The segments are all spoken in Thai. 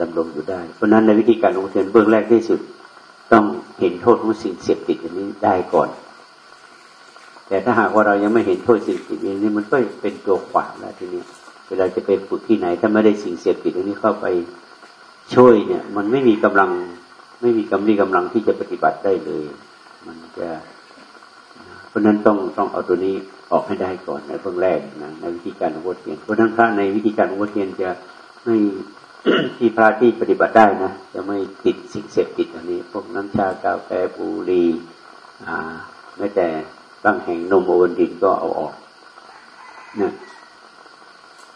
ดำรงอยู่ได้ เพราะนั้นในวิธีการลงเทียนเบื้องแรกที่สุด ต้องเห็นโทษของสิ่งเสพติดอันนี้ได้ก่อน แต่ถ้าหากว่าเรายังไม่เห็นโทษสิ่งเสพติดอันนี้มันก็เป็นตัวขวางแล้วทีนี้เวลาจะไปฝึกที่ไหน ถ้าไม่ได้สิ่งเสพติดอันนี้เข้าไปช่วยเนี่ย มันไม่มีกำลังไม่มีกำลังกำลังที่จะปฏิบัติได้เลย มันจะเพราะนั้นต้องต้องเอาตัวนี้ออกให้ได้ก่อนในเบื้องแรกนะในวิธีการของวัดเทียนเพราะนั้นพระในวิธีการของวัดเทียนจะไม่ ที่พระที่ปฏิบัติได้นะ จะไม่ติดสิ่งเสพติดอันนี้ พวกน้ำชากาแฟบุหรี่อ่าแม้แต่บางแห่งนมโอวัลตินก็เอาออกนะ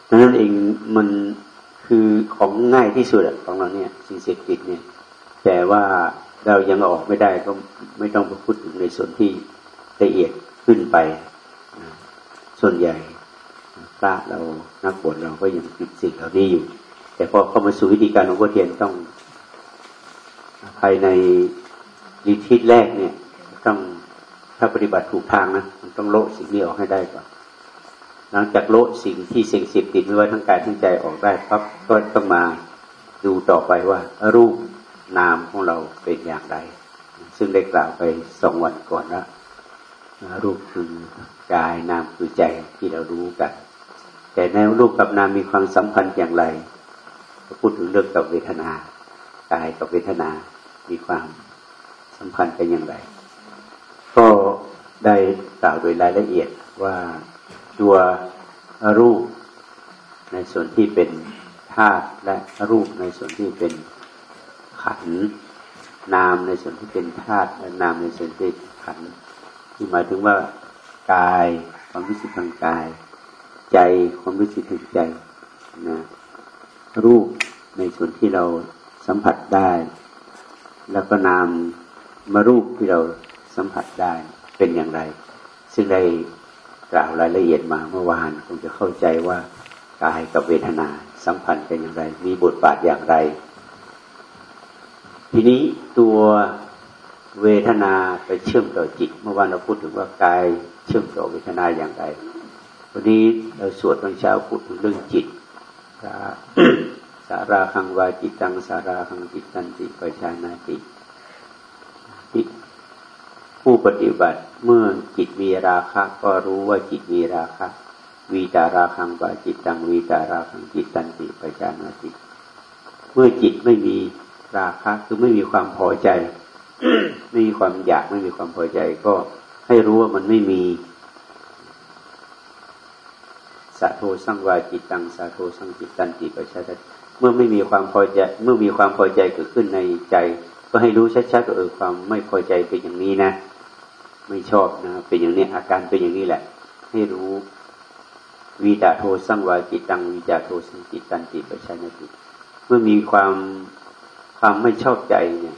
ดังนั้นเองมันคือของง่ายที่สุดของเราเนี่ยสิ่งเสพติดเนี่ย แต่ว่าเรายังออกไม่ได้ก็ไม่ต้องไปพูดถึงในส่วนที่ละเอียดขึ้นไป ส่วนใหญ่พระเรานักบวชเราก็ยังติดสิ่งเหล่านี้อยู่ แต่พอเข้ามาสู่วิธีการของพระเทียนต้อง ภายในดีทิศแรกเนี่ย ต้องถ้าปฏิบัติถูกทางนะมันต้องโละสิ่งนี้ออกให้ได้ก่อนหลังจากโละสิ่งที่เสี่ยงสิบติดไว้ทั้งกายทั้งใจออกได้ปั๊บก็ต้องมาดูต่อไปว่ารูปนามของเราเป็นอย่างไร ซึ่งได้กล่าวไปสองวันก่อนแล้วรูปคือกายนามคือใจที่เรารู้กัน แต่ในรูปกับนามมีความสัมพันธ์อย่างไร พูดถึงเรื่องกับเวทนากายกับเวทนา มีความสัมพันธ์กันอย่างไร ก็ได้กล่าวโดยรายละเอียดว่าตัวรูปในส่วนที่เป็นธาตุและรูปในส่วนที่เป็นขันนามในส่วนที่เป็นธาตุและนามในส่วนที่ขันที่หมายถึงว่ากายความรู้สึกทางกาย ใจความรู้สึกทางใจนะ รูปในส่วนที่เราสัมผัสได้ แล้วก็นามมารูปที่เราสัมผัสได้เป็นอย่างไร ซึ่งได้กล่าวรายละเอียดมาเมื่อวานคงจะเข้าใจว่ากายกับเวทนาสัมพันธ์กันอย่างไร มีบทบาทอย่างไร ทีนี้ตัวเวทนาไปเชื่อมต่อจิต เมื่อวานเราพูดถึงว่ากายเชื่อมต่อเวทนาอย่างไร วันนี้เราสวดตอนเช้าพูดถึงเรื่องจิต สาราคังวาจิตังสาราคังจิตตันติปัชานาติผู้ปฏิบัติเมื่อจิตมีราคะ ก็รู้ว่าจิตมีราคะวีตาราคังวาจิตตังวีตาราคังจิตตันติปัจานาติเมื่อจิตไม่มีราคะคือไม่มีความพอใจ ไม่มีความอยากไม่มีความพอใจก็ให้รู้ว่ามันไม่มี สะโทสังวาจิตตังสะโทสังจิตตันติปัจจเมื่อไม่มีความพอใจ เมื่อมีความพอใจเกิดขึ้นในใจ ก็ให้รู้ชัดๆว่าเออความไม่พอใจเป็นอย่างนี้นะ ไม่ชอบนะเป็นอย่างนี้อาการเป็นอย่างนี้แหละ ให้รู้วีตาโทสังวาจิตตังวีตาโทสังจิตตันติปัจจติเมื่อมีความความไม่ชอบใจเนี่ย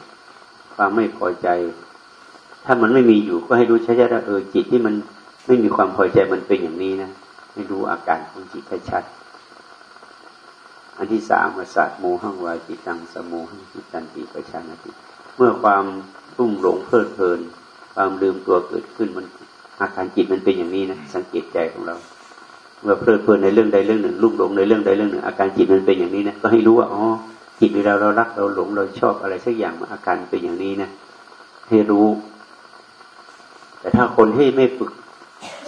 ความไม่พอใจ ถ้ามันไม่มีอยู่ก็ให้รู้ชัดๆว่าเออจิตที่มันไม่มีความพอใจมันเป็นอย่างนี้นะ ให้รู้อาการของจิตให้ชัด อันที่สามมาสัตโมหังวายจิตังสโมหังจิตันติประชานติ เมื่อความรุ่มหลงเพลิดเพลิน ความลืมตัวเกิดขึ้นมันอาการจิตมันเป็นอย่างนี้นะสังเกตใจของเรา เมื่อเพลิดเพลินในเรื่องใดเรื่องหนึ่งรุ่มหลงในเรื่องใดเรื่องหนึ่ง อาการจิตมันเป็นอย่างนี้นะก็ให้รู้ว่าอ๋อจิตเวลาเรารักเราหลงเราชอบอะไรสักอย่างอาการเป็นอย่างนี้นะให้รู้ แต่ถ้าคนที่ไม่ฝึก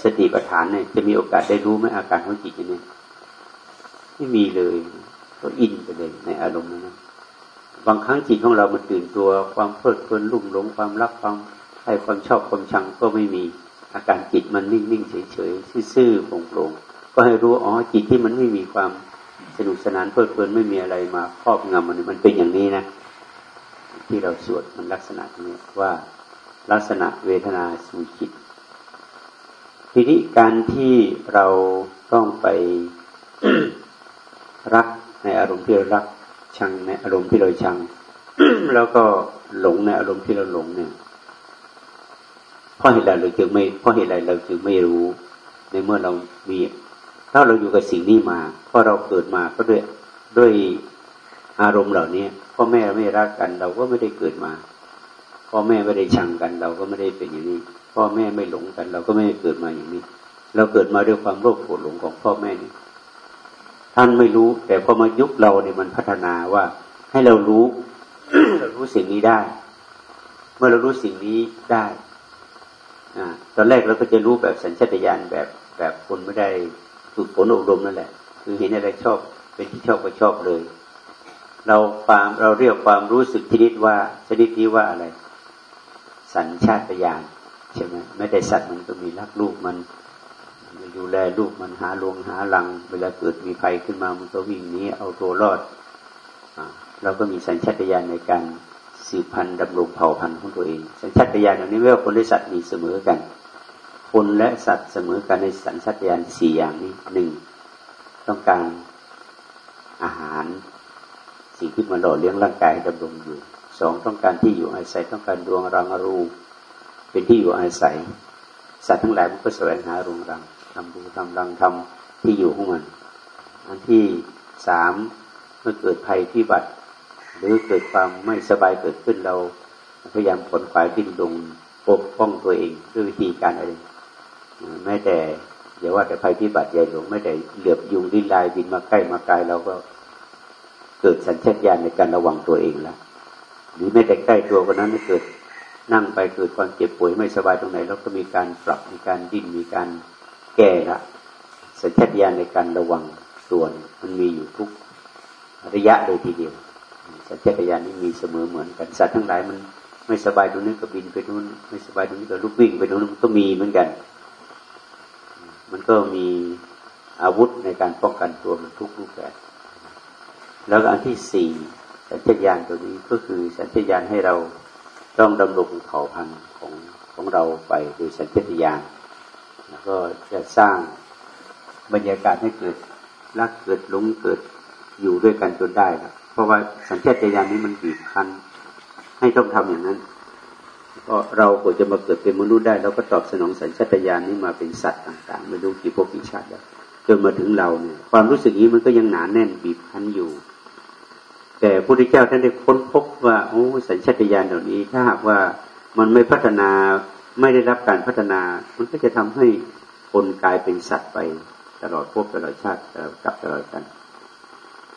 สติปัฏฐานเนี่ยจะมีโอกาสได้รู้ไหมอาการของจิตเนี่ยไม่มีเลย ก็อินไปเลยในอารมณ์นั้นบางครั้งจิตของเรามันตื่นตัว ความเพลิดเพลินลุ่มหลงความรักความให้ความชอบความชังก็ไม่มีอาการจิตมันนิ่งๆเฉยๆซื่อๆโปร่งๆก็ให้รู้อ๋อจิตที่มันไม่มีความสนุกสนานเพลิดเพลินไม่มีอะไรมาครอบงำมันมันเป็นอย่างนี้นะ ที่เราสวดมันลักษณะนี้ว่าลักษณะเวทนาสู่จิต ทีนี้การที่เราต้องไปรักในอารมณ์ที่เรารักชังในอารมณ์ที่เราชัง แล้วก็หลงในอารมณ์ที่เราหลงเนี่ยเพราะเหตุใดเราจึงไม่เพราะเหตุใดเราจึงไม่รู้ ในเมื่อเรามีถ้าเราอยู่กับสิ่งนี้มาเพราะเราเกิดมาก็ด้วยด้วยอารมณ์เหล่านี้พ่อแม่ไม่รักกัน เราก็ไม่ได้เกิดมา พ่อแม่ไม่ได้ชังกัน เราก็ไม่ได้เป็นอย่างนี้ พ่อแม่ไม่หลงกัน เราก็ไม่ได้เกิดมาอย่างนี้ เราเกิดมาด้วยความโลภโกรธหลงของพ่อแม่นี่ท่านไม่รู้ แต่พอมายุคเราเนี่ยมันพัฒนาว่าให้เรารู้เรารู้สิ่งนี้ได้ เมื่อเรารู้สิ่งนี้ได้อตอนแรกเราก็จะรู้แบบสัญชาตญาณแบบแบบคนไม่ได้ฝึกฝนอบรมนั่นแหละ คือเห็นอะไรชอบเป็นที่ชอบก็ชอบเลย เราความเราเรียกความรู้สึกชนิดว่าชนิดนี้ว่าอะไร สัญชาตญาณใช่ไหมไม่ได้สัตว์มันก็มีรักลูกมันดูแลลูกมันหาลวงหาลัง เวลาเกิดมีภัยขึ้นมามันก็วิ่งหนีเอาตัวรอดเราก็มีสัญชาตญาณในการสืบพันธุ์ดำรงเผ่าพันธุ์ของตัวเอง สัญชาตญาณอย่างนี้ไม่ว่าคนและสัตว์มีเสมอกัน คนและสัตว์เสมอกันในสัญชาตญาณสี่อย่างนี้หนึ่งต้องการอาหาร สิ่งที่มาหล่อเลี้ยงร่างกายดำรงอยู่ สองต้องการที่อยู่อาศัยต้องการดวงรังอรูเป็นที่อยู่อาศัย สัตว์ทั้งหลายมันก็แสวงหาโรงรังทำดูทำรังทำที่อยู่ของมัน อันที่สามเมื่อเกิดภัยพิบัติ หรือเกิดความไม่สบายเกิดขึ้นเรา พยายามผลขวายดิ้นลงปกป้องตัวเองด้วยวิธีการอะไรแม้แต่อย่าว่าแต่ภัยพิบัติใหญ่หลวงไม่แต่เหลือบยุงดิ้นลายบินมาใกล้มาไกลเราก็เกิดสัญชาตญาณในการระวังตัวเองแล้ว หรือแม้แต่ใกล้ตัวคนนั้นเกิดนั่งไปเกิดความเจ็บป่วยไม่สบายตรงไหนเราก็มีการปรับมีการดิ้นมีการแก้ละสัญชาตญาณในการระวังส่วนมันมีอยู่ทุกระยะเลยทีเดียวสัญชาตญาณนี้มีเสมอเหมือนกันสัตว์ทั้งหลายมันไม่สบายตรงนี้ก็บินไปนู้นไม่สบายตรงนี้ก็ลุกวิ่งไปนู้นมันก็มีเหมือนกัน มันก็มีอาวุธในการป้องกันตัวมันทุกรูปแบบแล้วอันที่สี่ สัญชาตญาณตัวนี้ก็คือสัญชาตญาณให้เราต้องดำรงเผ่าพันธุ์ของของเราไปโดยสัญชาตญาณแล้วก็จะสร้างบรรยากาศให้เกิดรักเกิดหลงเกิดอยู่ด้วยกันจนได้ครับเพราะว่าสัญชาตญาณนี้มันบีบคั้นให้ต้องทำอย่างนั้นก็เราก็จะมาเกิดเป็นมนุษย์ได้เราก็ตอบสนองสัญชาตญาณนี้มาเป็นสัตว์ต่างๆไม่รู้กี่พวกกี่ชาติแล้วจนมาถึงเราเนี่ยความรู้สึกนี้มันก็ยังหนาแน่นบีบคั้นอยู่ แต่พระพุทธเจ้าท่านได้ค้นพบว่าโอ้สัญชาตญาณเหล่านี้ ถ้าหากว่ามันไม่พัฒนาไม่ได้รับการพัฒนา มันก็จะทำให้คนกลายเป็นสัตว์ไปตลอดภพตลอดชาติตลอดกับตลอดกัน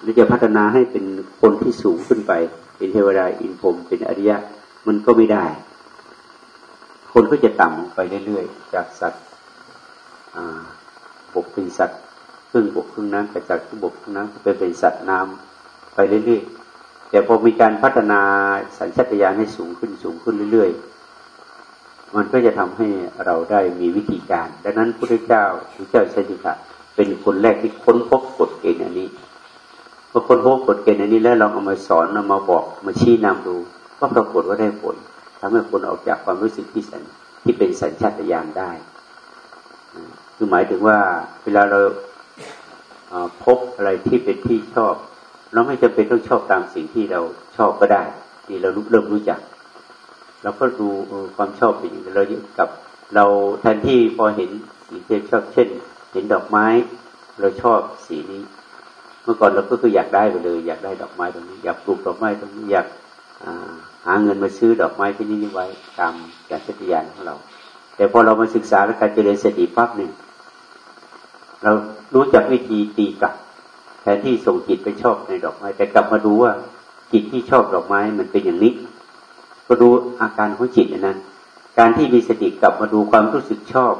หรือจะพัฒนาให้เป็นคนที่สูงขึ้นไป เป็นเทวดาอินพรมเป็นอริยะ มันก็ไม่ได้ คนก็จะต่ำลงไปเรื่อยๆ จากสัตว์บกเป็นสัตว์ครึ่งบกครึ่งน้ำแต่จากครึ่บกครึ่งน้ำไปเป็นสัตว์น้ำไปเรื่อยๆ แต่พอมีการพัฒนาสัญชาตญาณให้สูงขึ้นสูงขึ้นเรื่อย ๆ มันก็จะทำให้เราได้มีวิธีการ ดังนั้นพระเจ้าพระเจ้าชัยชะเป็นคนแรกที่ค้นพบกฎเกณฑ์อันนี้พอค้นพบกฎเกณฑ์อันนี้แล้วเราเอามาสอนเอามาบอกมาชี้นำดูก็ปรากฏว่าได้ผลทำให้คนออกจากความรู้สึกที่สันที่เป็นสัญชาตญาณได้คือหมายถึงว่าเวลาเราพบอะไรที่เป็นที่ชอบ เราไม่จำเป็นต้องชอบตามสิ่งที่เราชอบก็ได้ที่เรารู้เริ่มรู้จักเราก็ดูความชอบเป็นอย่างเราอยู่กับ เราแทนที่พอเห็นสีที่ชอบเช่น เห็นดอกไม้ เราชอบสีนี้ เมื่อก่อนเราก็คืออยากได้ไปเลย อยากได้ดอกไม้ตรงนี้ อยากปลูกดอกไม้ตรงนี้อยากหาเงินมาซื้อดอกไม้ที่นี่ไว้ตามการชัตยานของเรา แต่พอเรามาศึกษาและการเจริญสติปั๊บหนึ่งเรารู้จักวิธีตีกลับ แทนที่ส่งจิตไปชอบในดอกไม้ แต่กลับมาดูว่าจิตที่ชอบดอกไม้มันเป็นอย่างนี้ ก็ดูอาการของจิตนั้น การที่มีสติกลับมาดูความรู้สึกชอบ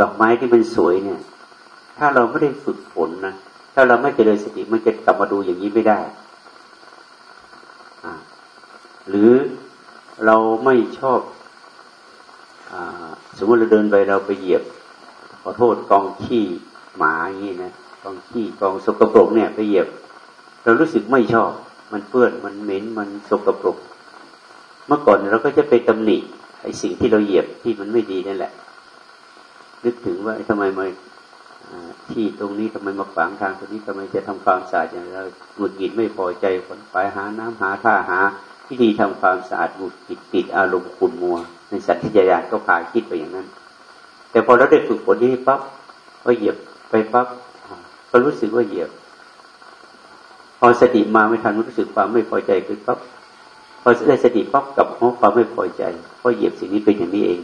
ดอกไม้ที่มันสวยเนี่ย ถ้าเราไม่ได้ฝึกฝนนะถ้าเราไม่เจริญสติมันจะกลับมาดูอย่างนี้ไม่ได้หรือเราไม่ชอบอสมมติเราเดินไปเราไปเหยียบขอโทษกองขี้หมาอย่างนี้นะ กองขี้กองสกปรกเนี่ยไปเหยียบ เรารู้สึกไม่ชอบ มันเปื้อนมันเหม็นมันสกปรก เมื่อก่อนเราก็จะไปตำหนิไอ้สิ่งที่เราเหยียบที่มันไม่ดีนั่นแหละ นึกถึงว่าทำไมมาที่ตรงนี้ทำไมมาขวางทางตรงนี้ทำไมจะทำความสะอาดอย่างเราหงุดหงิดไม่พอใจคนไปหาน้ำหาท่าหาวิธีทำความสะอาดหงุดหงิดติดอารมณ์ขุ่นมัว ในสัตว์ที่ญาณก็พาคิดไปอย่างนั้น แต่พอเราได้ฝึกฝนนี้ปั๊บก็เหยียบไปปั๊บ ก็รู้สึกว่าเหยียบ พอสติมาไม่ทันรู้สึกความไม่พอใจเกิดปั๊บพอได้สติปั๊บกับความไม่พอใจเพราะเหยียบสิ่งนี้เป็นอย่างนี้เอง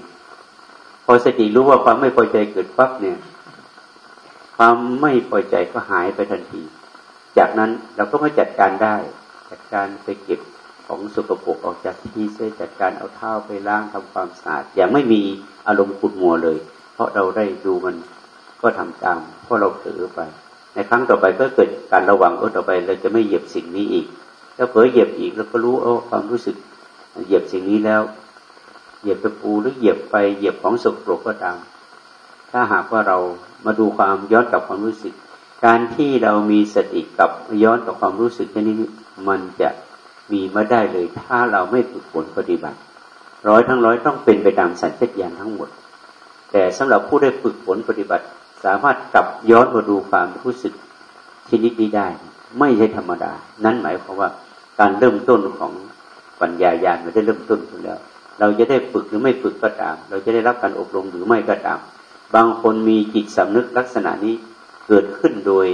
พอสติรู้ว่าความไม่พอใจเกิดปั๊บเนี่ย ความไม่พอใจก็หายไปทันที จากนั้นเราก็มาจัดการได้ จัดการไปเก็บของสกปรกออกจากที่เสียจัดการเอาเท้าไปล้างทำความสะอาดอย่างไม่มีอารมณ์ขุดมัวเลย เพราะเราได้ดูมันก็ทำตามเพราะเราเผลอไป ในครั้งต่อไปก็เกิดการระวังเออต่อไปเราจะไม่เหยียบสิ่งนี้อีก แล้วเผลอเหยียบอีกเราก็รู้เออความรู้สึกเหยียบสิ่งนี้แล้ว เหยียบตะปูหรือเหยียบไปเหยียบของสกปรกก็ตาม ถ้าหากว่าเรามาดูความย้อนกับความรู้สึก การที่เรามีสติกับย้อนกับความรู้สึกนี้มันจะมีมาได้เลย ถ้าเราไม่ฝึกฝนปฏิบัติ ร้อยทั้งร้อยต้องเป็นไปตามสัญชาตญาณทั้งหมด แต่สำหรับผู้ได้ฝึกฝนปฏิบัติ สามารถกลับย้อนมาดูความรู้สึกชนิดนี้ได้ ไม่ใช่ธรรมดา นั่นหมายความว่าการเริ่มต้นของปัญญาญาณมันได้เริ่มต้นขึ้นแล้ว เราจะได้ฝึกหรือไม่ฝึกก็ตาม เราจะได้รับการอบรมหรือไม่ก็ตาม บางคนมีจิตสำนึกลักษณะนี้เกิดขึ้นโดย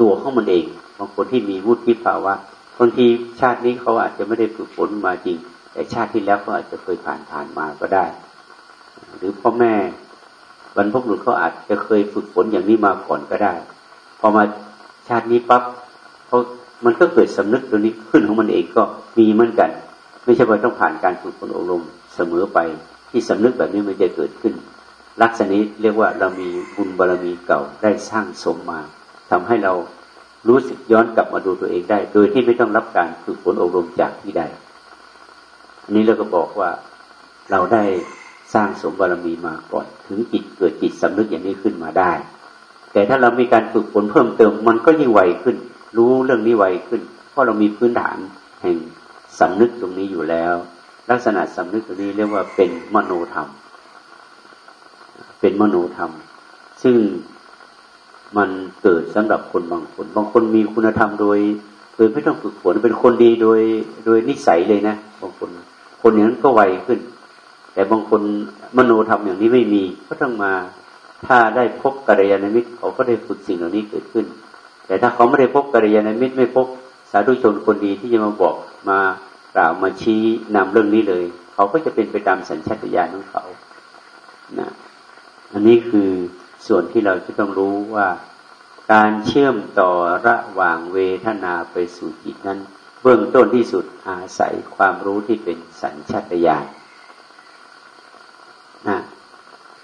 ตัวของมันเอง บางคนที่มีวุฒิภาวะบางทีชาตินี้เขาอาจจะไม่ได้ฝึกฝนมาจริง แต่ชาติที่แล้วเขาอาจจะเคยผ่านผ่านมาก็ได้ หรือพ่อแม่ บรรพบุรุษเขาอาจจะเคยฝึกฝนอย่างนี้มาก่อนก็ได้ พอมาชาตินี้ปั๊บเขามันก็เกิดสำนึกตัวนี้ขึ้นของมันเองก็มีเหมือนกัน ไม่ใช่ว่าต้องผ่านการฝึกฝนอบรมเสมอไป ที่สำนึกแบบนี้มันจะเกิดขึ้น ลักษณะนี้เรียกว่าเรามีบุญบารรมีเก่าได้สร้างสมมาทำให้เรารู้สึกย้อนกลับมาดูตัวเองได้ โดยที่ไม่ต้องรับการฝึกฝนอบรมจากที่ใดอันนี้เราก็บอกว่าเราได้ สร้างสมบารมีมาก่อน ถึงจิตเกิดจิตสำนึกอย่างนี้ขึ้นมาได้ แต่ถ้าเรามีการฝึกฝนเพิ่มเติมมันก็ยิ่งไวขึ้น รู้เรื่องนี้ไวขึ้น เพราะเรามีพื้นฐานแห่งสำนึกตรงนี้อยู่แล้ว ลักษณะสำนึกตรงนี้เรียกว่าเป็นมโนธรรม เป็นมโนธรรม ซึ่งมันเกิดสำหรับคนบางคน บางคนมีคุณธรรมโดย โดยไม่ต้องฝึกฝนเป็นคนดีโดยโดยนิสัยเลยนะบางคน คนอย่างนั้นก็ไวขึ้น แต่บางคนมโนธรรมอย่างนี้ไม่มี ก็ต้องมา ถ้าได้พบกัลยาณมิตรเขาก็ได้ฝึกสิ่งเหล่านี้เกิดขึ้น แต่ถ้าเขาไม่ได้พบกัลยาณมิตรไม่พบสาธุชนคนดีที่จะมาบอกมากล่าวมาชี้นำเรื่องนี้เลย เขาก็จะเป็นไปตามสัญชาตญาณของเขานะอันนี้คือส่วนที่เราจะต้องรู้ว่า การเชื่อมต่อระหว่างเวทนาไปสู่จิตนั้น เบื้องต้นที่สุดอาศัยความรู้ที่เป็นสัญชาตญาณ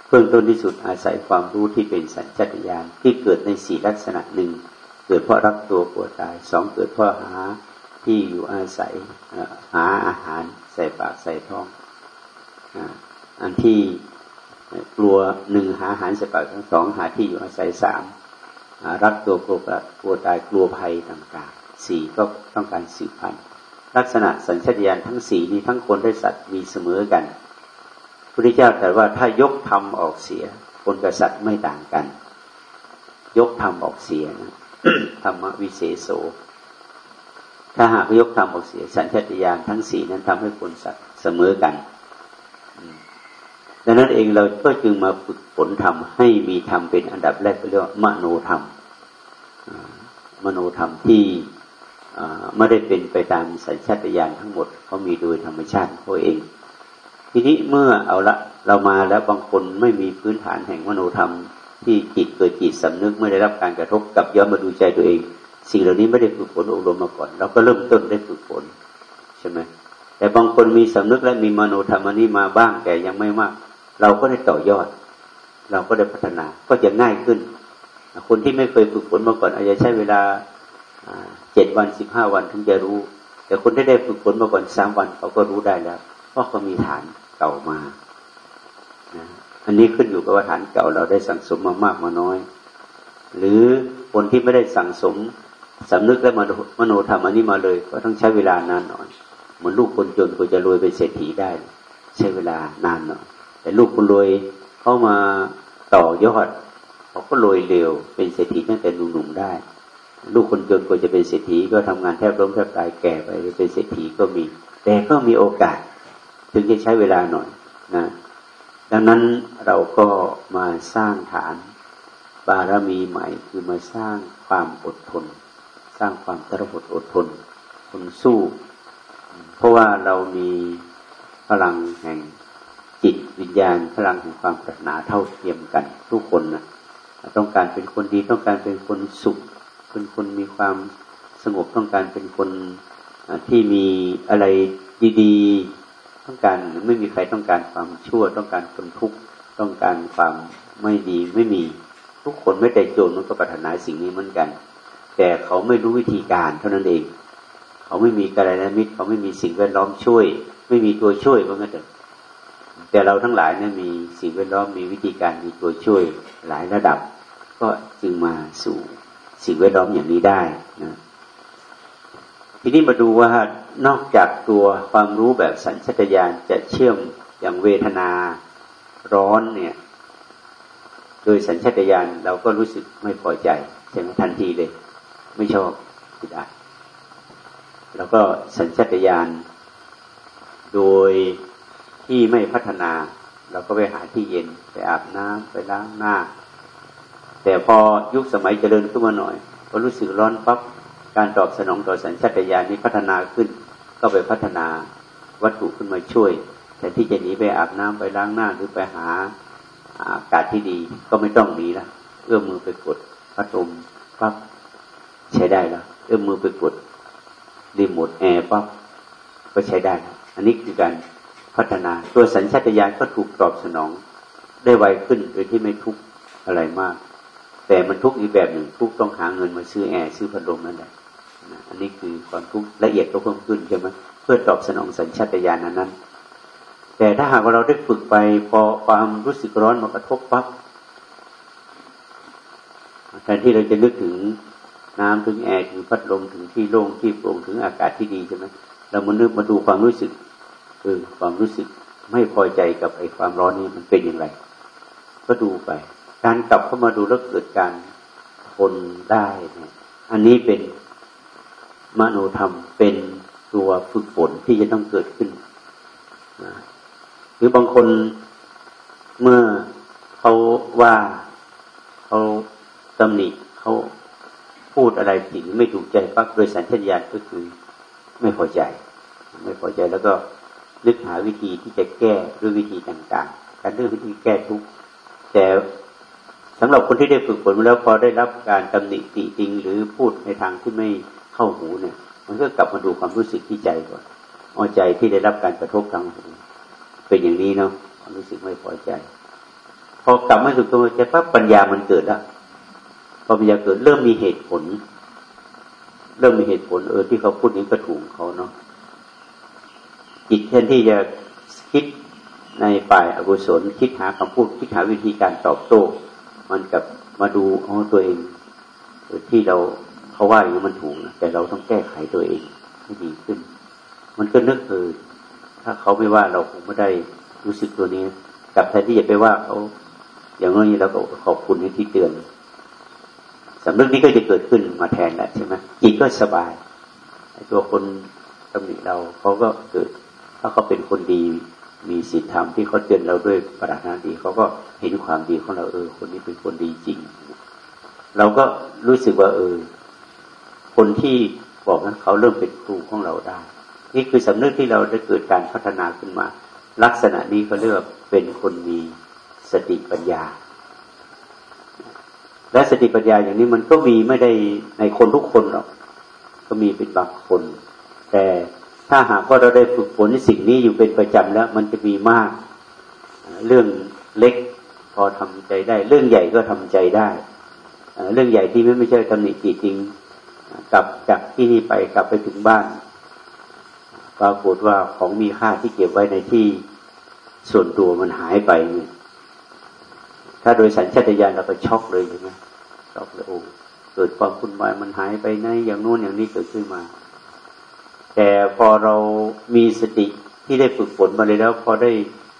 เบื้องต้นที่สุดอาศัยความรู้ที่เป็นสัญชาตญาณที่เกิดในสี่ลักษณะหนึ่ง เกิดเพราะรักตัวกลัวตายสองเกิดเพราะหาที่อยู่อาศัยหาอาหารใส่ปากใส่ท้องอันที่กลัวหนึ่งหาอาหารใส่ปากทั้งสองหาที่อยู่อาศัยสามรักตัวกลัวกลัวตายกลัวภัยต่างๆสี่ก็ต้องการสืบพันธุ์ลักษณะสัญชาตญาณทั้งสี่นี้ทั้งคนได้สัตว์มีเสมอกัน พระเจ้าแต่ว่าถ้ายกธรรมออกเสียคนกับสัตว์ไม่ต่างกัน ยกธรรมออกเสียนะธรรมวิเศษโส ถ้าหากยกธรรมออกเสีย สัญชาตญาณทั้งสี่นั้นทำให้คนสัตว์เสมอกัน ดังนั้นเองเราก็จึงมาฝึกฝนธรรมให้มีธรรมเป็นอันดับแรกเรียกว่ามโนธรรม มโนธรรมที่ไม่ได้เป็นไปตามสัญชาตญาณทั้งหมดเขามีโดยธรรมชาติเขาเอง ทีนี้เมื่อเอาละเรามาแล้วบางคนไม่มีพื้นฐานแห่งมโนธรรม ที่จิตเกิดจิตสำนึกไม่ได้รับการกระทบกับย้อนมาดูใจตัวเอง สิ่งเหล่านี้ไม่ได้ฝึกฝนอบรมมาก่อน เราก็เริ่มต้นได้ฝึกฝนใช่ไหมแต่บางคนมีสำนึกและมีมโนธรรมอันนี้มาบ้างแต่ยังไม่มาก เราก็ได้ต่อยอด เราก็ได้พัฒนาก็จะง่ายขึ้น คนที่ไม่เคยฝึกฝนมาก่อนอาจจะใช้เวลาเจ็ดวันสิบห้าวันถึงจะรู้ แต่คนที่ได้ฝึกฝนมาก่อนสามวันเขาก็รู้ได้แล้วเพราะเขามีฐาน เก่ามาอันนี้ขึ้นอยู่กับว่าฐานเก่าเราได้สั่งสมมามากมาน้อย หรือคนที่ไม่ได้สั่งสมสำนึกและมโนธรรมอันนี้มาเลย ก็ต้องใช้เวลานานหน่อยเหมือนลูกคนจนก็จะรวยเป็นเศรษฐีได้ ใช้เวลานานหน่อยแต่ลูกคนรวยเข้ามาต่อยอดเขาก็รวยเร็วเป็นเศรษฐีตั้งแต่หนุ่มๆได้ ลูกคนจนกว่าจะเป็นเศรษฐีก็ทำงานแทบล้มแทบตายแก่ไปเป็นเศรษฐีก็มี แต่ก็มีโอกาส ถึงจะใช้เวลาหน่อยนะดังนั้นเราก็มาสร้างฐานบารมีใหม่คือมาสร้างความอดทน สร้างความตระหดอดทนคนสู้ เพราะว่าเรามีพลังแห่งจิตวิญญาณ พลังแห่งความปรารถนาเท่าเทียมกัน ทุกคนนะต้องการเป็นคนดีต้องการเป็นคนสุขเป็นคนมีความสงบต้องการเป็นคนที่มีอะไรดี ๆ ต้องการไม่มีใครต้องการความชั่ว ต้องการคนทุกข์ต้องการความไม่ดีไม่มี ทุกคนไม่ใจโจรมันก็ปรารถนาสิ่งนี้เหมือนกัน แต่เขาไม่รู้วิธีการเท่านั้นเอง เขาไม่มีกระไรมิตรเขาไม่มีสิ่งแวดล้อมช่วย ไม่มีตัวช่วยเพราะงั้นเถอะแต่เราทั้งหลายเนี่ยมีสิ่งแวดล้อมมีวิธีการมีตัวช่วยหลายระดับ ก็จึงมาสู่สิ่งแวดล้อมอย่างนี้ได้นะทีนี้มาดูว่า นอกจากตัวความรู้แบบสัญชตาตญาณจะเชื่อมอย่างเวทนาร้อนเนี่ย โดยสัญชตาตญาณเราก็รู้สึกไม่พอใจใช่ไหมทันทีเลย ไม่ชอบไม่ได้แล้วก็สัญชตาตญาณโดยที่ไม่พัฒนา เราก็ไปหาที่เย็นไปอาบน้ำไปล้างหน้า แต่พอยุคสมัยเจริญขึ้นมาหน่อยก็รู้สึกร้อนปั๊บการตอบสนองต่อสัญชาตญาณนี้พัฒนาขึ้น ก็ไปพัฒนาวัตถุขึ้นมาช่วย แต่ที่จะหนีไปอาบน้ำไปล้างหน้าหรือไปหาอากาศที่ดีก็ไม่ต้องหนีละเอื้อมมือไปกดพัดลมปั๊บใช้ได้แล้วเอื้อมมือไปกดรีโมทแอร์ปั๊บก็ใช้ได้ อันนี้คือการพัฒนาตัวสัญชาตญาณก็ถูกตอบสนอง ได้ไวขึ้นโดยที่ไม่ทุกข์อะไรมาก แต่มันทุกข์อีกแบบหนึ่งทุกข์ต้องหาเงินมาซื้อแอร์ซื้อพัดลมนั่นแหละ อันนี้คือความทุกข์ละเอียดก็เพิ่มขึ้นใช่ไหมเพื่อตอบสนองสัญชาตญาณนั้น แต่ถ้าหากว่าเราได้ฝึกไปพอความรู้สึกร้อนมากระทบปั๊บแทนที่เราจะนึกถึงน้ำถึงแอร์ถึงพัดลมถึงที่โล่งที่โปร่งถึงอากาศที่ดีใช่ไหมเรามานึกมาดูความรู้สึกเออความรู้สึกไม่พอใจกับไอ้ความร้อนนี้มันเป็นอย่างไร ก็ดูไป การกลับเข้ามาดูแล้วเกิดการทนได้เนี่ยอันนี้เป็น มโนธรรมเป็นตัวฝึกฝนที่จะต้องเกิดขึ้นนะหรือบางคนเมื่อเขาว่าเขาตำหนิเขาพูดอะไรผิดไม่ถูกใจปั๊บโดยสัญชาตญาณก็คือไม่พอใจ ไม่พอใจแล้วก็นึกหาวิธีที่จะแก้ด้วยวิธีต่างๆ การเรื่องวิธีแก้ทุกแต่สำหรับคนที่ได้ฝึกฝนมาแล้วพอได้รับการตำหนิติติง หรือพูดในทางที่ไม่ เข้าหูเนี่ย มันก็กลับมาดูความรู้สึกที่ใจก่อนเอ๋อใจที่ได้รับการกระทบทางหูเป็นอย่างนี้เนาะความรู้สึกไม่พอใจ พอกลับมาสู่ตัวใจปั๊บปัญญามันเกิดแล้วพอปัญญาเกิดเริ่มมีเหตุผล เริ่มมีเหตุผลเออที่เขาพูดนี้ก็ถูกเขาเนาะจิตแทนที่จะคิดในฝ่ายอกุศลคิดหาคำพูดคิดหาวิธีการตอบโต้ มันกับมาดูอ๋อตัวเองที่เรา เขาว่าอย่างนี้มันถูกนะแต่เราต้องแก้ไขตัวเองให้ดีขึ้น มันก็นึกเออถ้าเขาไม่ว่าเราคงไม่ได้รู้สึกตัวนี้กับแทนที่จะไปว่าเขาอย่างนี้เราก็ขอบคุณที่เตือนสำนึกนี้ก็จะเกิดขึ้นมาแทนแหละใช่ไหมจิตก็สบายตัวคนตำหนิเราเขาก็เกิด ถ้าเขาเป็นคนดีมีศีลธรรมที่เขาเตือนเราด้วยปรารถนาดีเขาก็เห็นความดีของเราเออ คนนี้เป็นคนดีจริง เราก็รู้สึกว่าเออ คนที่บอกนั้นเขาเริ่มเป็นครูของเราได้ นี่คือสำนึกที่เราได้เกิดการพัฒนาขึ้นมา ลักษณะนี้เขาเรียกว่าเป็นคนมีสติปัญญา และสติปัญญาอย่างนี้มันก็มีไม่ได้ในคนทุกคนหรอกก็มีเป็นบางคน แต่ถ้าหากว่าเราได้ฝึกฝนในสิ่งนี้อยู่เป็นประจำแล้ว มันจะมีมาก เรื่องเล็กพอทำใจได้ เรื่องใหญ่ก็ทำใจได้ เรื่องใหญ่ที่ไม่ไม่ใช่ตำหนิจริง กลับจากที่นี่ไปกลับไปถึงบ้าน ปรากฏว่าของมีค่าที่เก็บไว้ในที่ส่วนตัวมันหายไปเนี่ยถ้าโดยสัญชาตญาณเราก็ช็อกเลยใช่ไหมช็อกเลยโอ้เกิดความคุณวายมันหายไปในอย่างโน้นอย่างนี้เกิดขึ้นมา แต่พอเรามีสติที่ได้ฝึกฝนมาเลยแล้ว พอได้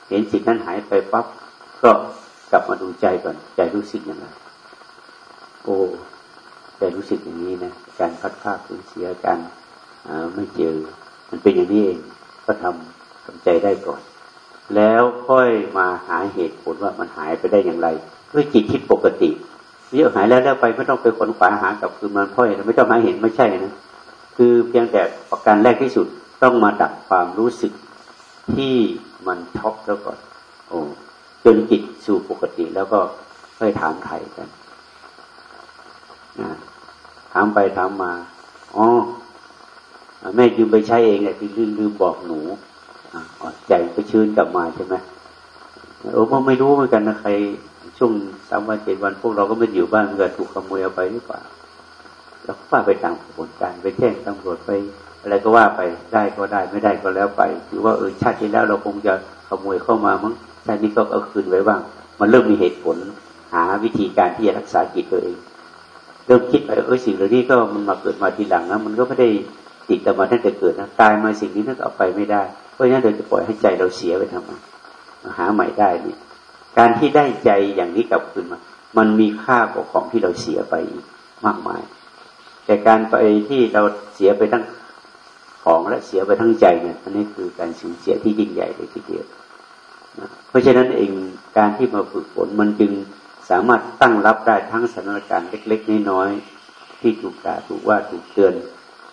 เห็นสิ่งนั้นหายไปปั๊บก็กลับมาดูใจก่อนใจรู้สึกยังไงโอ้ใจรู้สึกอย่างนี้นะ การพัดภาคสูญเสียกันไม่เจอ มันเป็นอย่างนี้เองก็ทำทำใจได้ก่อน แล้วค่อยมาหาเหตุผลว่ามันหายไปได้อย่างไรด้วยจิตที่ปกติเยอะหายแล้วแล้วไปไม่ต้องไปขนขวาหากับคือมันพ่อยไม่ต้องหาเห็นไม่ใช่นะคือเพียงแต่ประการแรกที่สุดต้องมาดับความรู้สึกที่มันช็อกแล้วก่อน โอ้จนจิตสู่ปกติแล้วก็ค่อยถามไถ่กันนะ ถามไปถามมาอ๋อแม่ยืมไปใช้เองแหละที่ลืมลืมบอกหนูใจก็ชื้นกลับมาใช่ไหมโอ้พ่อไม่รู้เหมือนกันนะใคร ช่วงสามวันเจ็ดวัน พวกเราก็ไม่อยู่บ้านเกิดถูกขโมยเอาไปหรือเปล่าเราก็ว่าไปตามกระบวนการไปแจ้งตำรวจไป อะไรก็ว่าไปได้ก็ได้ไม่ได้ก็แล้วไปถือว่าเออชาติที่แล้วเราคงจะขโมยเข้ามามั้งชาตินี้ก็เอาคืนไว้บ้าง มันเริ่มมีเหตุผล หาวิธีการที่จะรักษาจิตตัวเอง เริ่มคิดไปเออสิ่งเหล่านี้ก็มันมาเกิดมาทีหลังนะมันก็ไม่ได้ติดแต่มาตั้งแต่เกิดนะตายมาสิ่งนี้นั่นเอาไปไม่ได้ เพราะฉะนั้นเราจะปล่อยให้ใจเราเสียไปทำไมหาใหม่ได้เนี่ยการที่ได้ใจอย่างนี้กลับคืนมา มันมีค่ากว่าของที่เราเสียไปมากมาย แต่การไปที่เราเสียไปทั้งของและเสียไปทั้งใจเนี่ยอันนี้คือการสูญเสียที่ยิ่งใหญ่เลยทีเดียวนะเพราะฉะนั้นเองการที่มาฝึกฝนมันจึง สามารถตั้งรับได้ทั้งสถานการณ์เล็ก ๆ น้อยๆที่ถูกด่าถูกว่าถูกเตือน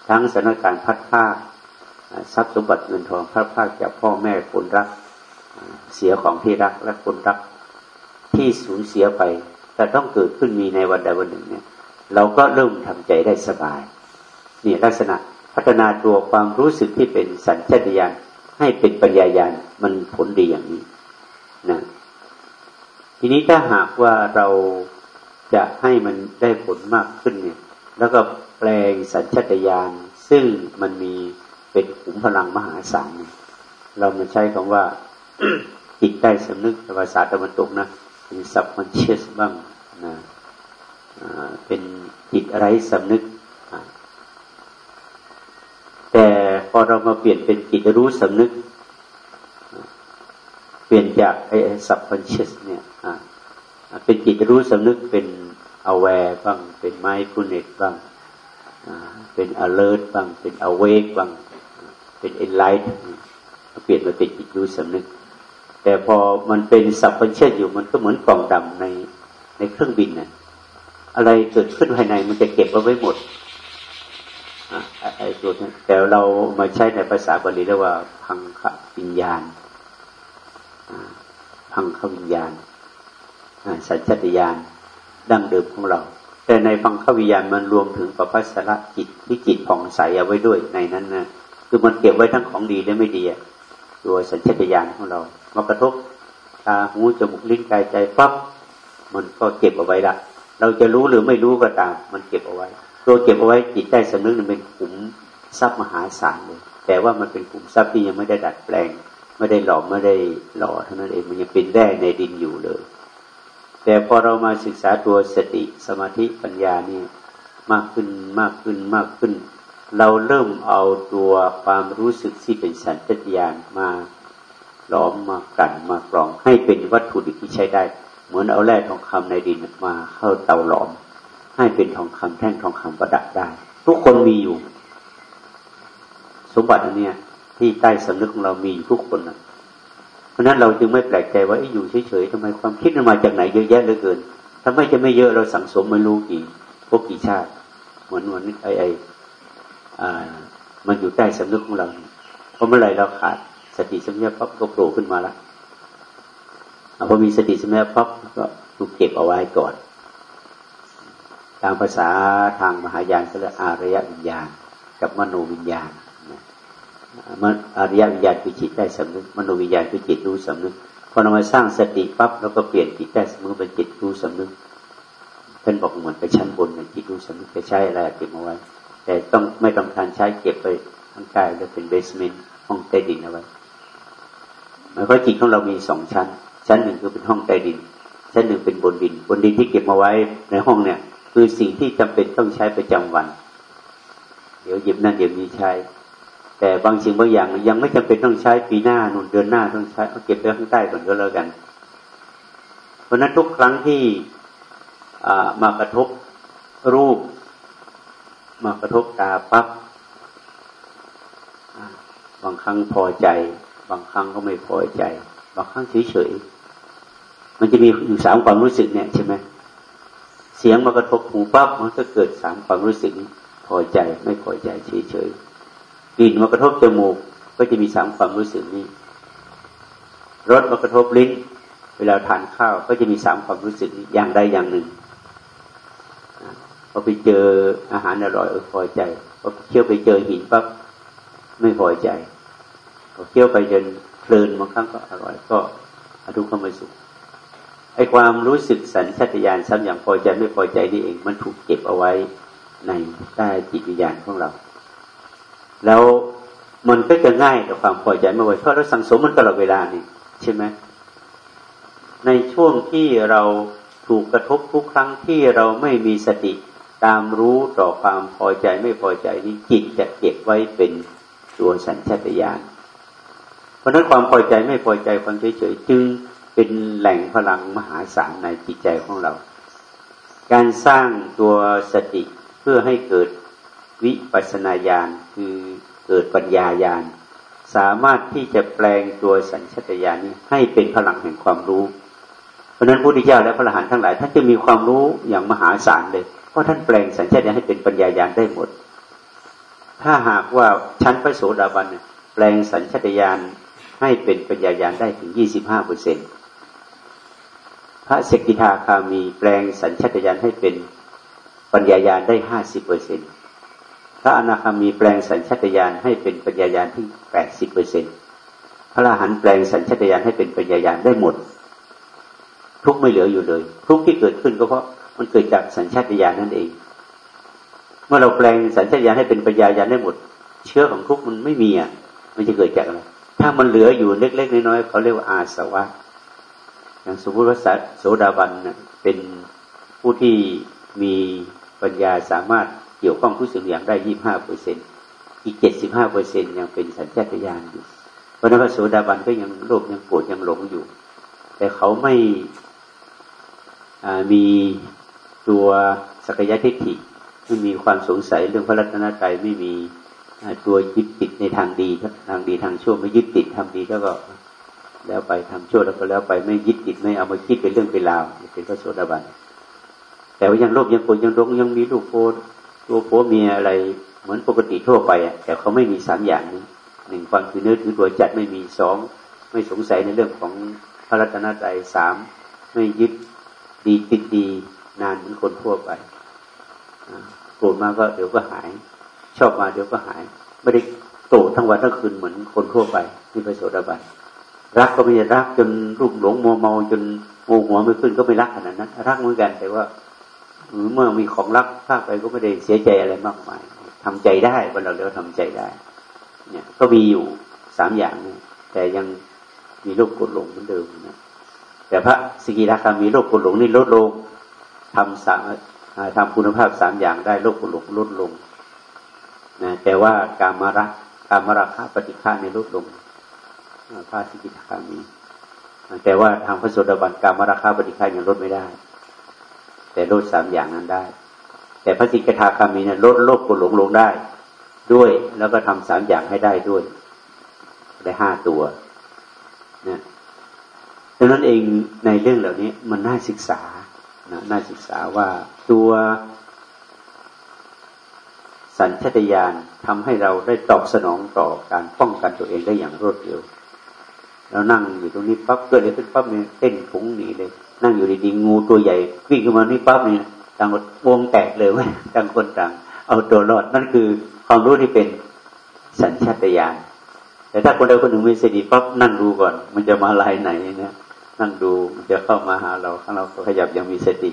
ทั้งสถานการณ์พัดผ้าทรัพย์สมบัติเงินทองพัดผ้าจากพ่อแม่คนรัก เสียของที่รักและคนรักที่สูญเสียไป แต่ต้องเกิดขึ้นมีในวันใดวันหนึ่งเนี่ย เราก็เริ่มทำใจได้สบายนี่ลักษณะพัฒนาตัวความรู้สึกที่เป็นสัญชาตญาณให้เป็นปัญญาญาณมันผลดีอย่างนี้นะ ทีนี้ถ้าหากว่าเราจะให้มันได้ผลมากขึ้นเนี่ย แล้วก็แปลงสัญชาตญาณซึ่งมันมีเป็นขุมพลังมหาศาลเรามาใช้คำว่าจิตใต้สำนึกภาษาตะวันตกนะเป็น subconscious บ้างนะเป็นจิตไร้สำนึก แต่พอเรามาเปลี่ยนเป็นจิตรู้สำนึก เปลี่ยนจากไอ้ subconscious เนี่ย เป็นจิตรู้สำนึกเป็น aware บ้าง เป็น mindfulness บ้าง เป็น alert บ้าง เป็น awake บ้าง เป็น enlight เปลี่ยนมาเป็นจิตรู้สำนึก แต่พอมันเป็นสับเปนเชื่ออยู่มันก็เหมือนกล่องดำในในเครื่องบินน่ะอะไรเกิดขึ้นภายในมันจะเก็บเอาไว้หมดไอ้ตัวนี้แต่เรามาใช้ในภาษาบาลีเรียกว่าพังควิญญาณพังควิญญาณ สัญชตาตญาณดั้งเดิมของเรา แต่ในพังควิญาณมันรวมถึงประพัสระจิตที่จิตผ่องใสเอาไว้ด้วยในนั้นนะคือมันเก็บไว้ทั้งของดีและไม่ดีตัวสัญชาตญาณของเรามากระทบตาหูจมูกลิ้นกายใจปั๊บมันก็เก็บเอาไว้ละเราจะรู้หรือไม่รู้ก็ตาม มันเก็บเอาไว้ตัวเก็บเอาไว้จิตใต้สำนึกมันเป็นขุมทรัพย์มหาศาลเลย แต่ว่ามันเป็นขุมทรัพย์ที่ยังไม่ได้ดัดแปลง ไม่ได้หล่อไม่ได้หล่อเท่านั้นเองมันยังเป็นแร่ในดินอยู่เลย แต่พอเรามาศึกษาตัวสติสมาธิปัญญานี่มากขึ้นมากขึ้นมากขึ้น เราเริ่มเอาตัวความรู้สึกที่เป็นสัญชาตญาณมาหลอมมากันมากรอง ให้เป็นวัตถุดิบที่ใช้ได้ เหมือนเอาแร่ทองคำในดินมาเข้าเตาหลอม ให้เป็นทองคำแท่งทองคำประดับได้ ทุกคนมีอยู่ สมบัติอันเนี้ยที่ใต้สำนึกของเรามีอยู่ทุกคนนะ เพราะนั้นเราจึงไม่แปลกใจว่าอยู่เฉยๆทำไมความคิดมันมาจากไหนเยอะแยะเหลือเกินทำไมจะไม่เยอะเราสั่งสมไม่รู้กี่พวกกี่ชาติ เหมือนเหมือนไอ้ไอ้อ่า มันอยู่ใต้สำนึกของเราเพราะเมื่อไรเราขาดสติสัมยาปั๊บก็โผล่ขึ้นมาล้วพอมีสติสัมยาปั๊บก็ถูกเก็บเอาไว้ก่อน ตามภาษาทางมหายานก็เรียกอารยวิญญาณ กับมโนวิญญาณ มันอารยวิญญาณคือจิตได้สำนึกมโนวิญญาณคือจิตรู้สำนึกพอเรามาสร้างสติปั๊บแล้วก็เปลี่ยนจิตได้สำนึกเป็นจิตรู้สำนึกท่านบอกเหมือนไปชั้นบนเป็นจิตรู้สำนึกจะใช้อะไรเก็บเอาไว้แต่ต้องไม่ต้องการใช้เก็บไปทั้งกายแล้วเป็นเบสเมนต์ห้องใต้ดินเอาไว้หมายความจิตของเรามีสองชั้น ชั้นหนึ่งคือเป็นห้องใต้ดิน ชั้นหนึ่งเป็นบนดิน บนดินที่เก็บมาไว้ในห้องเนี่ย คือสิ่งที่จำเป็นต้องใช้ประจำวัน เดี๋ยวหยิบนั่นเดี๋ยวนี้ใช้ แต่บางสิ่งบางอย่างยังไม่จำเป็นต้องใช้ปีหน้าหนุนเดือนหน้าต้องใช้เอาเก็บไว้ข้างใต้ก่อนก็แล้วกัน เพราะนั้นทุกครั้งที่มากระทบรูป มากระทบตาปั๊บบางครั้งพอใจ บางครั้งก็ไม่พอใจ บางครั้งเฉยๆมันจะมีอยู่สามความรู้สึกเนี่ยใช่ไหมเสียงมากระทบหูปั๊บมันก็เกิดสามความรู้สึกพอใจไม่พอใจเฉยๆ กลิ่นมากระทบจมูกก็จะมีสามความรู้สึกนี้รสมากระทบลิ้น เวลาทานข้าวก็จะมีสามความรู้สึกนี้อย่างใดอย่างหนึ่งพอไปเจออาหารอร่อยพอใจพอเชี่ยวไปเจอหินปั๊บไม่พอใจพอเคี้ยวไปจนเพลินบางครั้งก็อร่อยก็อทุกขมสุขไอความรู้สึกสัญชาตญาณซ้ำอย่างพอใจไม่พอใจนี่เอง มันถูกเก็บเอาไว้ในใต้จิตวิญญาณของเรา แล้วมันก็จะง่ายกับความพอใจไม่ไหวเพราะเราสังสมมันตลอดเวลานี่ใช่ไหมในช่วงที่เราถูกกระทบทุกครั้งที่เราไม่มีสติตามรู้ต่อความพอใจไม่พอใจนี้จิตจะเก็บไว้เป็นตัวสัญชาตญาณเพราะนั้นความพอใจไม่พอใจความเฉยๆจึงเป็นแหล่งพลังมหาศาลในจิตใจของเรา การสร้างตัวสติเพื่อให้เกิด วิปัสนาญาณคือเกิดปัญญาญาณสามารถที่จะแปลงตัวสัญชตาตญาณนี้ให้เป็นพลังแห่งความรู้ เพราะนั้นพระพุทธเจ้าและพระอรหันต์ทั้งหลายท่านจะมีความรู้อย่างมหาศาลเลย เพราะท่านแปลงสัญชตาตญาณให้เป็นปัญญาญาณได้หมด ถ้าหากว่าชั้นพระโสดาบันแปลงสัญชตาตญาณให้เป็นปัญญาญาณได้ถึงยี่สิบห้าเปอร์เซ็นพระสกิทาคามีแปลงสัญชตาตญาณให้เป็นปัญญาญาณได้ห้าสิบเปอร์เซ็นต์ พระอนาคามีแปลงสัญชตาตญาณให้เป็นปัญญาญาณที่แปดสิบเปอร์เซ็นพระอรหันต์แปลงสัญชตาตญาณให้เป็นปัญญาญาณได้หมด ทุกไม่เหลืออยู่เลย ทุกที่เกิดขึ้นก็เพราะมันเกิดจากสัญชตาตญาณนั่นเอง เมื่อเราแปลงสัญชตาตญาณให้เป็นปัญญาญาณได้หมด เชื้อของทุกมันไม่มีอะมันจะเกิดจากอะไรถ้ามันเหลืออยู่เล็กๆน้อยๆเขาเรียกว่าอาสวะอย่างสมมติว่าโสดาบันเป็นผู้ที่มีปัญญาสามารถ เกี่ยวข้องผู้สิ่งอย่างได้ยี่ห้าเปอร์เซ็นอีกเจ็ดสิบห้าเปอร์เซ็นยังเป็นสัญชาตญาณอยู่เพราะนั้นพระโสดาบันก็ยังโลภยังโกรธยังหลงอยู่ แต่เขาไม่มีตัวสักยะทิฏฐิไม่มีความสงสัยเรื่องพระรัตนตรัยไม่มีตัวยึดติดในทางดีทางดีทางชั่วไม่ยึดติดทำดีแล้วก็แล้วไปทำชั่วแล้วก็แล้วไปไม่ยึดติดไม่เอามาคิดเป็นเรื่องเป็นราวเป็นพระโสดาบันแต่ว่ายังโลภยังโกรธยังหลงยังมีลูกโกร ตัวผัวเมียอะไร เหมือนปกติทั่วไปอะแต่เขาไม่มีสามอย่างนี้หนึ่งความคือเนื้อถือตัวจัดไม่มีสองไม่สงสัยในเรื่องของพระรัตนตรัยสามไม่ยึดดีติดดีนานเหมือนคนทั่วไปโกรธมาก็เดี๋ยวก็หาย ชอบมาเดี๋ยวก็หาย ไม่ได้โกรธทั้งวันทั้งคืนเหมือนคนทั่วไปที่ไปโสดาบันรักก็ไม่รักจนรูปหลงมัวเมาจนโมหัวไม่ขึ้นก็ไม่รักขนาดนั้น รักเหมือนกันแต่ว่า เมื่อมีของรักพลาดไปก็ไม่ได้เสียใจอะไรมากมายทำใจได้บนเราเรียกทำใจได้ เนี่ย ก็มีอยู่สามอย่างนี่แต่ยังมีโรคกดหลงเหมือนเดิมนะแต่พระสกิทาคามีโรคกดหลงนี่ลดลงทำสามทำคุณภาพสามอย่างได้โรคกดหลงลดลงนะแต่ว่าการมารักการมารักฆาปฏิฆาในลดลงพระสกิทาคามีแต่ว่าทางพระโสดาบันการมารักฆาปฏิฆายังลดไม่ได้ แต่ลดสามอย่างนั้นได้ แต่พระสิกขาคามีเนี่ยลดโลภโกรหลงลงได้ ด้วยแล้วก็ทำสามอย่างให้ได้ด้วย ได้ห้าตัวนะดังนั้นเองในเรื่องเหล่านี้มันน่าศึกษานะน่าศึกษาว่าตัวสัญชตาตญาณทำให้เราได้ตอบสนองต่อการป้องกันตัวเองได้อย่างรวดเร็วเรานั่งอยู่ตรงนี้ปั๊บเกิดอะไรขึ้นปั๊บเนี่ยเต้นผงหนีเลย นั่งอยู่ดีๆงูตัวใหญ่วิ่งขึ้นมานี่ปั๊บเนี่ยต่างวงแตกเลยว่าต่างคนต่าง เอาตัวรอดนั่นคือความรู้ที่เป็นสัญชาตญาณแต่ถ้าคนใดคนหนึ่งมีสติปั๊บนั่งดูก่อน มันจะมาลายไหนเนี่ยนั่งดูมันจะเข้ามาหาเราข้างเราก็ขยับยังมีสติ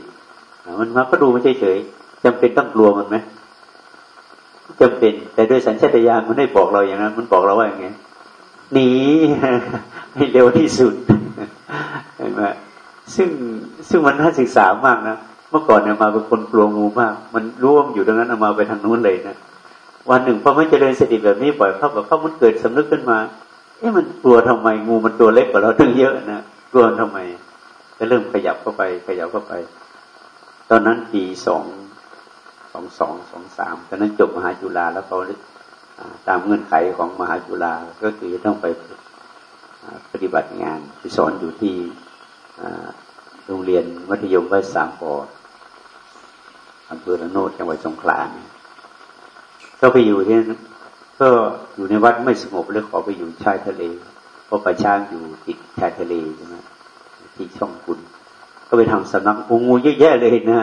มันมาก็ดูไม่เฉยๆจำเป็นต้องกลัวมันไหมจำเป็น แต่ด้วยสัญชาตญาณมันไม่บอกเราอย่างนั้น มันบอกเราว่าอย่างไงหนีให้เร็วที่สุดเห็นไหม ซึ่งซึ่งมันน่าศึกษามากนะเมื่อก่อนเนี่ยมาเป็นคนกลัวงูมาก มันร่วมอยู่ดังนั้นเอามาไปทางนู้นเลยนะวันหนึ่งพอไม่เจริญสติแบบนี้บ่อยเข้ากับเข้ามันเกิดสำนึกขึ้นมาเอ๊ะมันกลัวทำไมงูมันตัวเล็กกว่าเราตั้งเยอะนะกลัวทำไมก็เริ่มขยับเข้าไป ขยับเข้าไป ตอนนั้นปีสองสองสองสองสามตอนนั้นจบมหาจุฬาแล้วเขาตามเงื่อนไขของมหาจุฬาก็คือต้องไปปฏิบัติงานไปสอนอยู่ที่ โรงเรียนมัธยมวัดสามปออำเภอระโนดจังหวัดสงขลาก็ไปอยู่ที่นั้นก็อยู่ในวัดไม่สงบเลยขอไปอยู่ชายทะเล เพราะประชาอยู่ติดชายทะเลใช่ไหมที่ช่องคุณ ก็ไปทำสำนักงูเยอะแยะเลยนะ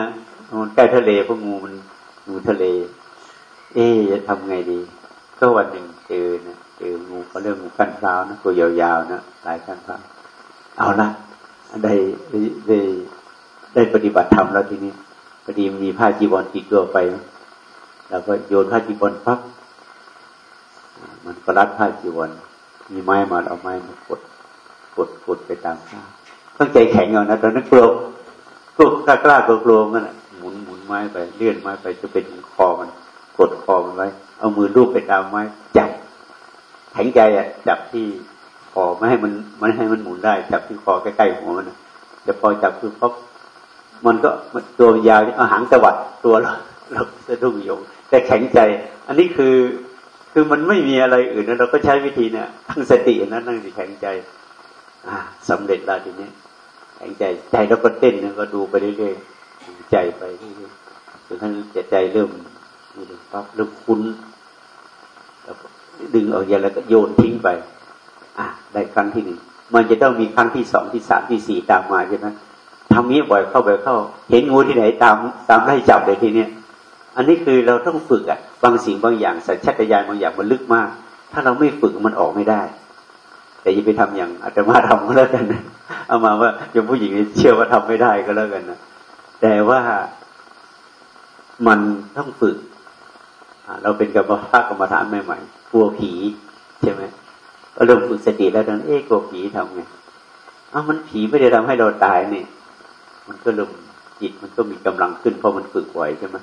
มันใกล้ทะเลพราะงูมันงูทะเล เอ๊จะทำไงดี ก็วันหนึ่งเจอนะเจองูเขาเรื่องงูขั้นพราวนะตัวยาวๆนะหลายขั้นพราวเอาละ ได้ได้ได้ปฏิบัติธรรมแล้วทีนี้พอดีมีผ้าจีวรติดตัวไปแล้วก็โยนผ้าจีวรปั๊บมันก็รัดผ้าจีวรมีไม้มาเอาไม้มากดกดกดไปตามผ้าต้องใจแข็งเอานะตอนนั้นกลัวกลัวกล้ากล้ากลัวกลัวมันหมุนหมุนไม้ไปเลื่อนไม้ไปจะเป็นคอมัน กดคอมันไว้ เอามือลูบไปตามไม้จับแข็งใจอะจับที่ อไม่ให้มันมันให้มันหมุนได้ จับที่คอใกล้ๆหัวมันจะพอจับคือพบมันก็ตัวยาวเอาหางตวัดตัวเราเราสะดุ้งโยงแต่แข็งใจ อันนี้คือคือมันไม่มีอะไรอื่นนะเราก็ใช้วิธีเนี่ยทั้งสตินะนั่งแข็งใจอ่าสำเร็จแล้วทีนี้แข็งใจใจแล้วก็เต้นก็ดูไปเรื่อยๆใจไปเรื่อยๆจนทั้งใจเริ่มนี่ปั๊บเริ่มคุ้นแล้วดึงออกอย่างแล้วก็โยนทิ้งไป อ่าได้ครั้งที่หนึ่งมันจะต้องมีครั้งที่สองที่สามที่สี่ตามมาใช่ไหมทำนี้บ่อยเข้าไปเข้า เห็นงูที่ไหนตามตามไล่จับเลยทีเนี้ยอันนี้คือเราต้องฝึกอะบางสิ่งบางอย่างสัญชาตญาณบางอย่างมันลึกมาก ถ้าเราไม่ฝึกมันออกไม่ได้ แต่อย่าไปทำอย่างอาตมาทำก็แล้วกันนะเอามาว่าอย่างผู้หญิงเชื่อว่าทำไม่ได้ก็แล้วกันนะแต่ว่ามันต้องฝึกเราเป็นกรรมภาคกรรมฐานใหม่ๆกลัวผีใช่ไหม ก็เริ่มฝึกสติแล้วตอนเอ๊ะกลัวผีทำไงอ้ามันผีไม่ได้ทำให้เราตายเนี่ยมันก็เริ่มจิตมันก็มีกำลังขึ้นเพราะมันฝึกไหวใช่ไหม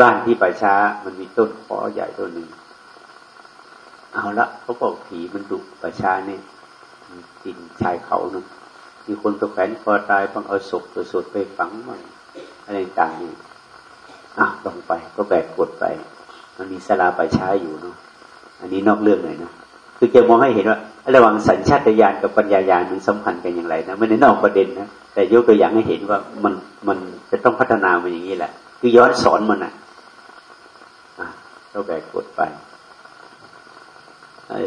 บ้านที่ป่าช้ามันมีต้นขอใหญ่ต้นหนึ่งเอาละเขาบอกผีมันดุป่าช้าเนี่ยกินชายเขาเนาะมีคนไปแขวนคอตายบางเอาศพตัวสดไปฝังบ้างอะไรต่างนี่อะลงไปก็แบกกดไป มันมีสลาป่าช้าอยู่เนาะอันนี้นอกเรื่องหน่อยนะ คือจะมองให้เห็นว่า ระหว่างสัญชาตญาณกับปัญญาญาณมันสัมพันธ์กันอย่างไรนะไม่ได้นอกประเด็นนะแต่ยกตัวอย่างให้เห็นว่ามันมันจะต้องพัฒนามันอย่างนี้แหละ คือย้อนสอนมันอะเราแบกกดไปไอ้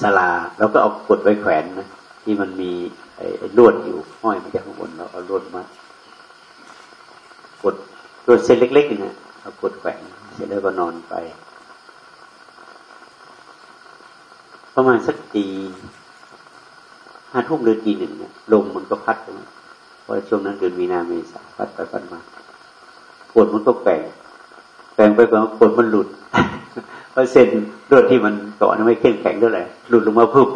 สลาเราก็เอากดไปแขวนนะที่มันมีไอ้ลวดอยู่ห้อยมาจากข้างบนเราเอาลวดมากดลวดเส้นเล็กๆนะเอากดแขวนเสร็จแล้วก็นอนไป ประมาณสักตีห้าทุ่มหรือตีหนึ่งเนี่ยลมมันก็พัดไหมเพราะช่วงนั้นเดือนมีนาเมษาพัดไปพัดมาปวดมันก็แปลงแปลงไปแปลงปวดมันหลุดเพราะเส้นเลวดที่มันเกาะไม่เข้มแข็งเท่าไหร่หลุดลงมาพุ่ม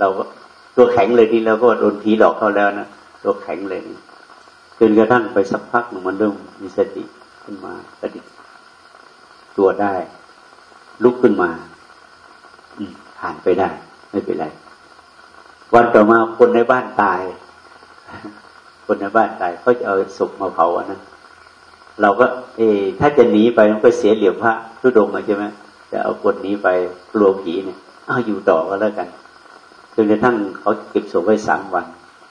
เราก็ตัวแข็งเลยทีแล้วก็โดนผีหลอกเขาแล้วนะตัวแข็งเลยจนกระทั่งไปสักพักหนึ่งมันเริ่มมีสติขึ้นมากระดิกตัวได้ ลุกขึ้นมา อืม ผ่านไปได้ ไม่เป็นไร วันต่อมาคนในบ้านตาย คนในบ้านตายเขาจะเอาศพมาเผาอะนะเราก็ เอถ้าจะหนีไปมันก็เสียเหลี่ยมพระทุดงใช่ไหมจะเอาคนนี้ไปกลัวผีเนี่ยเอาอยู่ต่อก็แล้วกันจนกระทั่งเขาเก็บศพไว้สามวัน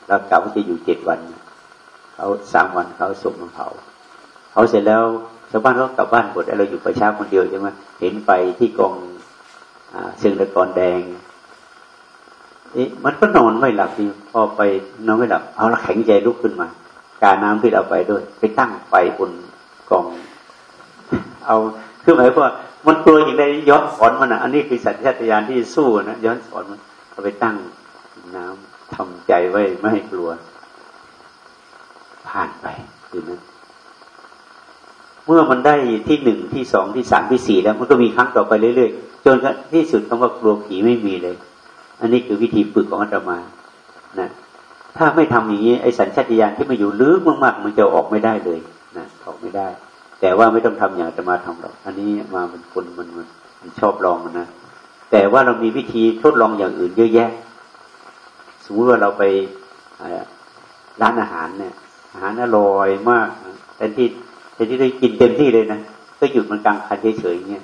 แล้วกลับว่าจะอยู่เจ็ดวันเขาสามวันเขาศพมาเผาเขาเสร็จแล้วชาวบ้านเขากลับบ้านหมดเราอยู่ประชาคนเดียวใช่ไหมเห็นไปที่กอง เชิงตะกอนแดงมันก็นอนไม่หลับดีพอไปนอนไม่หลับเอาละแข็งใจลุกขึ้นมา การน้ำที่เราไปด้วย ไปตั้งไฟบนกอง เอาคือหมายว่ามันกลัวอย่างไรย้อนสอนมันอะอันนี้คือสัญชาตญาณที่สู้นะย้อนสอนมันเอาไปตั้งน้ำทำใจไว้ไม่ให้กลัว ผ่านไปคือนั้นเมื่อมันได้ที่หนึ่งที่สองที่สามที่สี่แล้ว มันก็มีครั้งต่อไปเรื่อยๆ จนที่สุดคำว่ากลัวผีไม่มีเลย อันนี้คือวิธีฝึกของอาตมานะถ้าไม่ทำอย่างนี้ไอ้สัญชาตญาณที่มาอยู่ลึกมากๆมันจะออกไม่ได้เลยนะออกไม่ได้ แต่ว่าไม่ต้องทำอย่างอาตมาทำหรอก อันนี้มาเป็นคนมันมันชอบลองนะแต่ว่าเรามีวิธีทดลองอย่างอื่นเยอะแยะ สมมติว่าเราไปร้านอาหารเนี่ย อาหารอร่อยมากแต่ที่แต่ที่ได้กินเต็มที่เลยนะก็หยุดมันกลางคันเฉยๆเนี่ย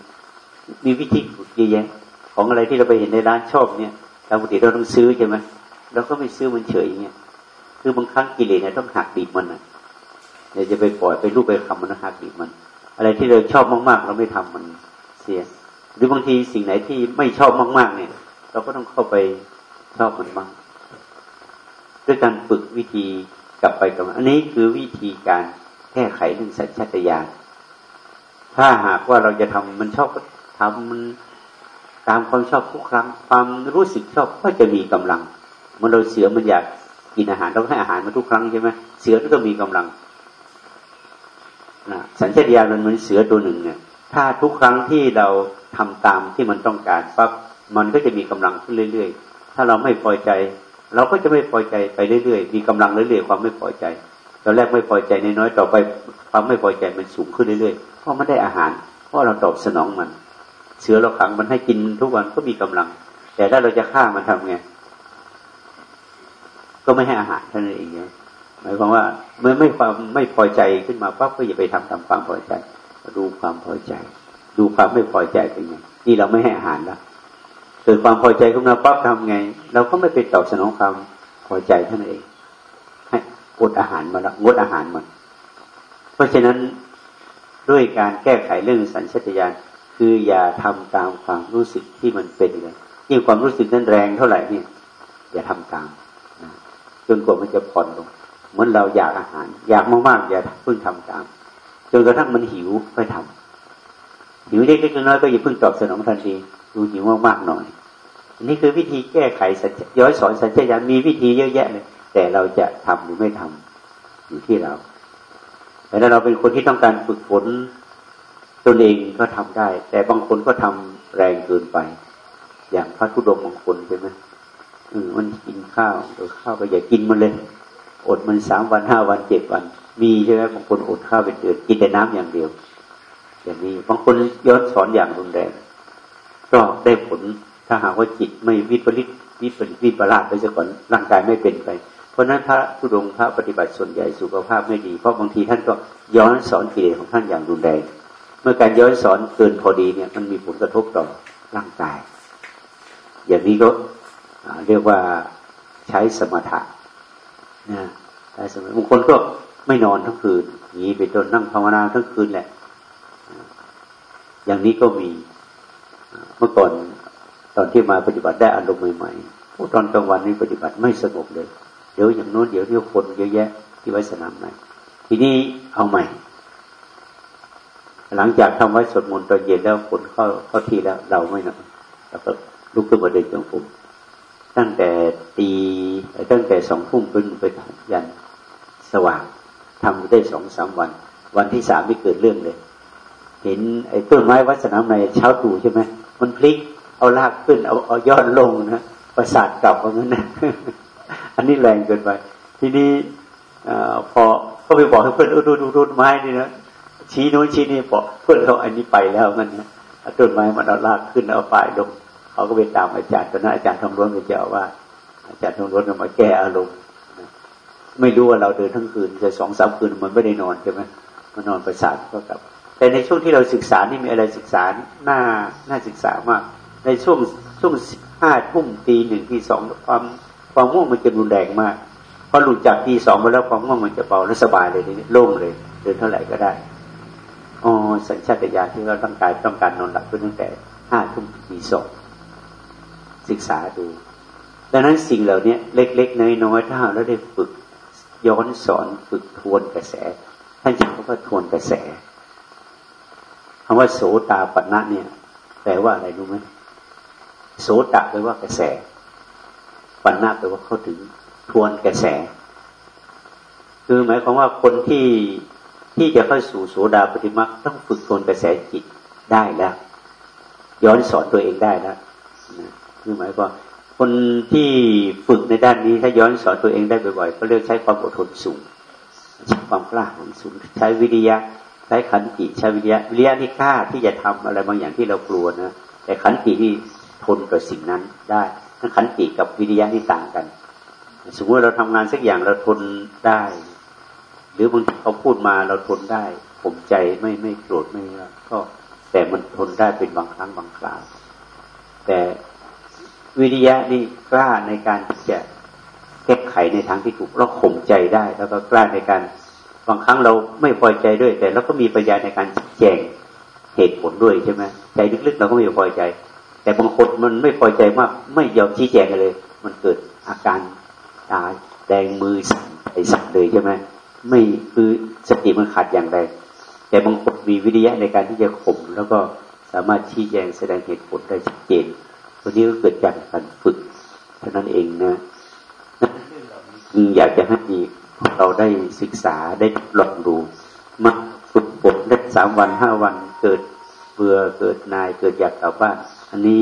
มีวิธีฝึกเยอะแยะของอะไรที่เราไปเห็นในร้านชอบเนี่ยปกติเราต้องซื้อใช่ไหมเราก็ไม่ซื้อมันเฉยอย่างเงี้ยคือบางครั้งกิเลสเนี่ยต้องหักดิบมันอะเดี๋ยวจะไปปล่อยไปรูปไปคำมันหักดิบมัน อะไรที่เราชอบมากๆ เราไม่ทำมันเสีย หรือบางทีสิ่งไหนที่ไม่ชอบมาก ๆ เนี่ย เราก็ต้องเข้าไปชอบมันบ้างด้วยการฝึกวิธีกลับไปกลับมาอันนี้คือวิธีการแก้ไขเรื่องสัญชาตญาณถ้าหากว่าเราจะทำมันชอบก็ ทำมันตามความชอบทุกครั้ง ความรู้สึกชอบก็จะมีกำลังมื่อเราเสือมันอยากกินอาหารเราให้อาหารมาทุกครั้งใช่ไหมเสือก็มีกำลังนะสัญชาตญาณมันเหมือนเสือตัวหนึ่งเนี่ย ถ้าทุกครั้งที่เราทำตามที่มันต้องการปั๊บมันก็จะมีกำลังขึ้นเรื่อย ๆ ถ้าเราไม่พอใจ เราก็จะไม่พอใจไปเรื่อยๆ มีกำลังเรื่อยๆ ความไม่พอใจตอนแรกไม่พอใจน้อยๆต่อไปความไม่พอใจมันสูงขึ้นเรื่อยๆ เพราะมันได้อาหาร เพราะเราตอบสนองมัน เสือเราขังมันให้กินทุกวันก็มีกำลัง แต่ถ้าเราจะฆ่ามันทำไงก็ไม่ให้อาหารท่านั้นเองหมายความว่า เมื่อไม่ความไม่พอใจขึ้นมาปั๊บก็อย่าไปทำตามความพอใจ ดูความพอใจ ดูความไม่พอใจเป็นไงนี่เราไม่ให้อาหารแล้วเกิดความพอใจขึ้นมาปั๊บทำไง เราก็ไม่ไปตอบสนองความพอใจท่านั้นเอง ให้อดอาหารมาล้วงดอาหารมัน เพราะฉะนั้นด้วยการแก้ไขเรื่องสัญชตาตญาณ คืออย่าทำตามความรู้สึกที่มันเป็นเลยยิ่งความรู้สึกนั้นแรงเท่าไหร่เนี่ยอย่าทำตามจนกว่ามันจะผ่อนลงเหมือนเราอยากอาหาร อยากมากๆอย่าเพิ่งทำตามจนกระทั่งมันหิวไปทำหิวเล็กๆน้อยๆก็อย่าเพิ่งตอบสนองทันทีดูหิวมากๆหน่อยนี่คือวิธีแก้ไขย้อยสอนสัญชาตญาณมีวิธีเยอะแยะเลยแต่เราจะทำหรือไม่ทำอยู่ที่เราแต่ถ้าเราเป็นคนที่ต้องการฝึกฝน ตนเองก็ทำได้ แต่บางคนก็ทำแรงเกินไป อย่างพระธุดงบางคนใช่ไหมมันกินข้าวเดี๋ยวข้าวก็อย่ากินมันเลย อดมันสามวันห้าวันเจ็ดวัน มีใช่ไหมบางคนอดข้าวเป็นเดือนกินแต่น้ำอย่างเดียว อย่างนี้บางคนย้อนสอนอย่างรุนแรงก็ได้ผลถ้าหากว่าจิตไม่วิปริตวิปริตวิปลาสไปซะก่อนร่างกายไม่เป็นไป เพราะนั้นพระธุดงพระปฏิบัติส่วนใหญ่สุขภาพไม่ดี เพราะบางทีท่านก็ย้อนสอนกิเลสของท่านอย่างรุนแรง เมื่อการย้อนสอนเกินพอดีเนี่ย มันมีผลกระทบต่อร่างกาย อย่างนี้ก็เรียกว่าใช้สมถะนะใช้สมถะบางคนก็ไม่นอนทั้งคืนนี้ไปจนนั่งภาวนาทั้งคืนแหละ อย่างนี้ก็มีเมื่อก่อนตอนที่มาปฏิบัติได้อารมณ์ใหม่ๆผู้ตอนกลางวันนี้ปฏิบัติไม่สงบเลย เดี๋ยวอย่างโน้นเดี๋ยวเที่ยวคนเยอะแยะที่ไว้สนามไหนทีนี้เอาใหม่ หลังจากทำไว้สวดมนต์ตอนเย็นแล้วคนเข้าเข้าที่แล้ว เราไม่นะเราก็ลุกขึ้นมาเดินจงกรมตั้งแต่ตีตั้งแต่สองทุ่มเป็นไปยันสว่างทำได้สองสามวัน วันที่สามไม่เกิดเรื่องเลย เห็นไอ้ต้นไม้วัดสนามในเช้าตู่ใช่ไหมมันพลิก เอาลากขึ้นเอาเอายอดลงนะประสาทกลับว่างั้นนะอันนี้แรงเกินไป ทีนี้อพอเขาไปบอกให้เพื่อนดูดูดูไม้นี่นะ ชี้โน้นชี้นี่บอกเพื่อนเขาอันนี้ไปแล้วมันนะต้นไม้มันเอาลากขึ้นเอาปลายลงเขาก็ไปตามอาจารย์ตอนนั้นอาจารย์ทองล้วนไปเจ้าว่า อาจารย์ทองล้วนมาแก้อารมณ์ไม่รู้ว่าเราเดินทั้งคืนแต่สองสามคืนมันไม่ได้นอนใช่ไหมมันนอนประสาทก็กลับ แต่ในช่วงที่เราศึกษานี่มีอะไรศึกษาหน่าน่าศึกษามาก ในช่วงช่วงห้าทุ่มตีหนึ่งตีสองความความง่วงมันจะรุนแรงมากพอหลุดจากตีสองไปแล้วความง่วงมันจะเบาและสบายเลยนี่โล่งเลย เดินเท่าไหร่ก็ได้ อ๋อสัญชาตญาณที่เราต้องการต้องการนอนหลับตั้งแต่ห้าทุ่มตีสองศึกษาดู ดังนั้นสิ่งเหล่านี้เล็ก ๆ น้อยๆถ้าเราได้ฝึกย้อนสอนฝึกทวนกระแส ท่านจะเขาก็ทวนกระแสคำว่าโสตาปัญะเนี่ย แปลว่าอะไรรู้ไหมโสตะแปลว่ากระแสปัญนาแปลว่าเข้าถึงทวนกระแส คือหมายความว่าคนที่ ที่จะเข้าสู่โสดาปฏิมาต้องฝึกทวนกระแสจิตได้แล้วย้อนสอนตัวเองได้แล้วคือหมายความคนที่ฝึกในด้านนี้ ถ้าย้อนสอนตัวเองได้บ่อยๆก็เรียกใช้ความอดทนสูงใช้ความกล้าหาญสูง ใช้วิริยะ ใช้ขันติใช้วิริยะวิริยะที่กล้าที่จะทำอะไรบางอย่างที่เรากลัวนะแต่ขันติที่ทนกับสิ่งนั้นได้ทั้งขันติกับวิริยะนี่ต่างกัน สมมติเราทำงานสักอย่างเราทนได้ หรือบางทีเขาพูดมาเราทนได้ผมใจไม่ไม่โกรธไม่ก็แต่มันทนได้เป็นบางครั้งบางคราว แต่วิริยะนี่กล้าในการที่จะแก้ไขในทางที่ถูกเราข่มใจได้ แล้วก็กล้าในการบางครั้งเราไม่พอใจด้วย แต่เราก็มีปัญญาในการแจงเหตุผลด้วยใช่ไหมใจลึกๆเราก็ไม่พอใจ แต่บางคนมันไม่พอใจมาก ไม่ยอมชี้แจงเลย มันเกิดอาการตาแดงมือสั่นไอสั่นเลยใช่ไหม ไม่คือสติมันขาดอย่างใดแต่บางคนมีวิทยะในการที่จะข่มแล้วก็สามารถชี้แจงแสดงเหตุผลได้ชัดเจนตัวนี้ก็เกิดจากการฝึกเท่านั้นเองนะอยากจะให้เราได้ศึกษาได้ลองดูมาฝึกฝนได้สามวันห้าวันเกิดเบื่อเกิดนายเกิดอยากกลับบ้านอันนี้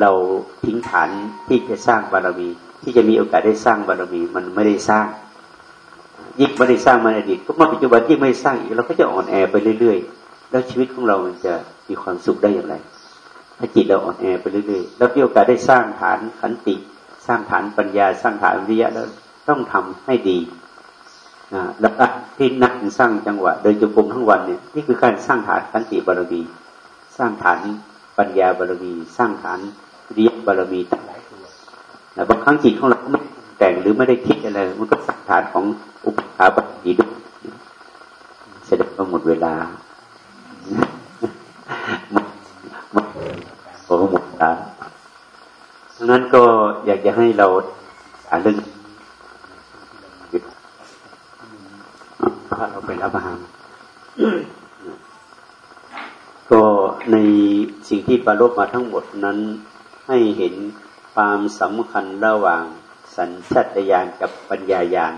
เราทิ้งฐานที่จะสร้างบารมี ที่จะมีโอกาสได้สร้างบารมีมันไม่ได้สร้าง ยิ่งไม่ได้สร้างมาในอดีตก็มาปัจจุบันยิ่งไม่สร้างอีกเราก็จะอ่อนแอไปเรื่อยๆ แล้วชีวิตของเรามันจะมีความสุขได้อย่างไร ถ้าจิตเราอ่อนแอไปเรื่อยๆ แล้วมีโอกาสได้สร้างฐานขันติ สร้างฐานปัญญา สร้างฐานวิริยะแล้วต้องทำให้ดีนะแล้วที่นักสร้างจังหวะเดินจงกรมทั้งวันเนี่ยนี่คือการสร้างฐานขันติบารมีสร้างฐานปัญญาบารมีสร้างฐานวิริยะบารมีตั้งหลายตัวแต่บางครั้งจิตของเราไม่ แต่งหรือไม่ได้คิดอะไร มันก็สร้างฐานของอุปขาบารมีด้วยเสด็จมาหมดเวลาหมดหมดหมดตาดังนั้นก็อยากจะให้เราอ่านเรื่องถ้าเราไปรับอาหารก็ในสิ่งที่ปรารบมาทั้งหมดนั้นให้เห็นความสำคัญระหว่าง สัญชาตญาณกับปัญญายาณ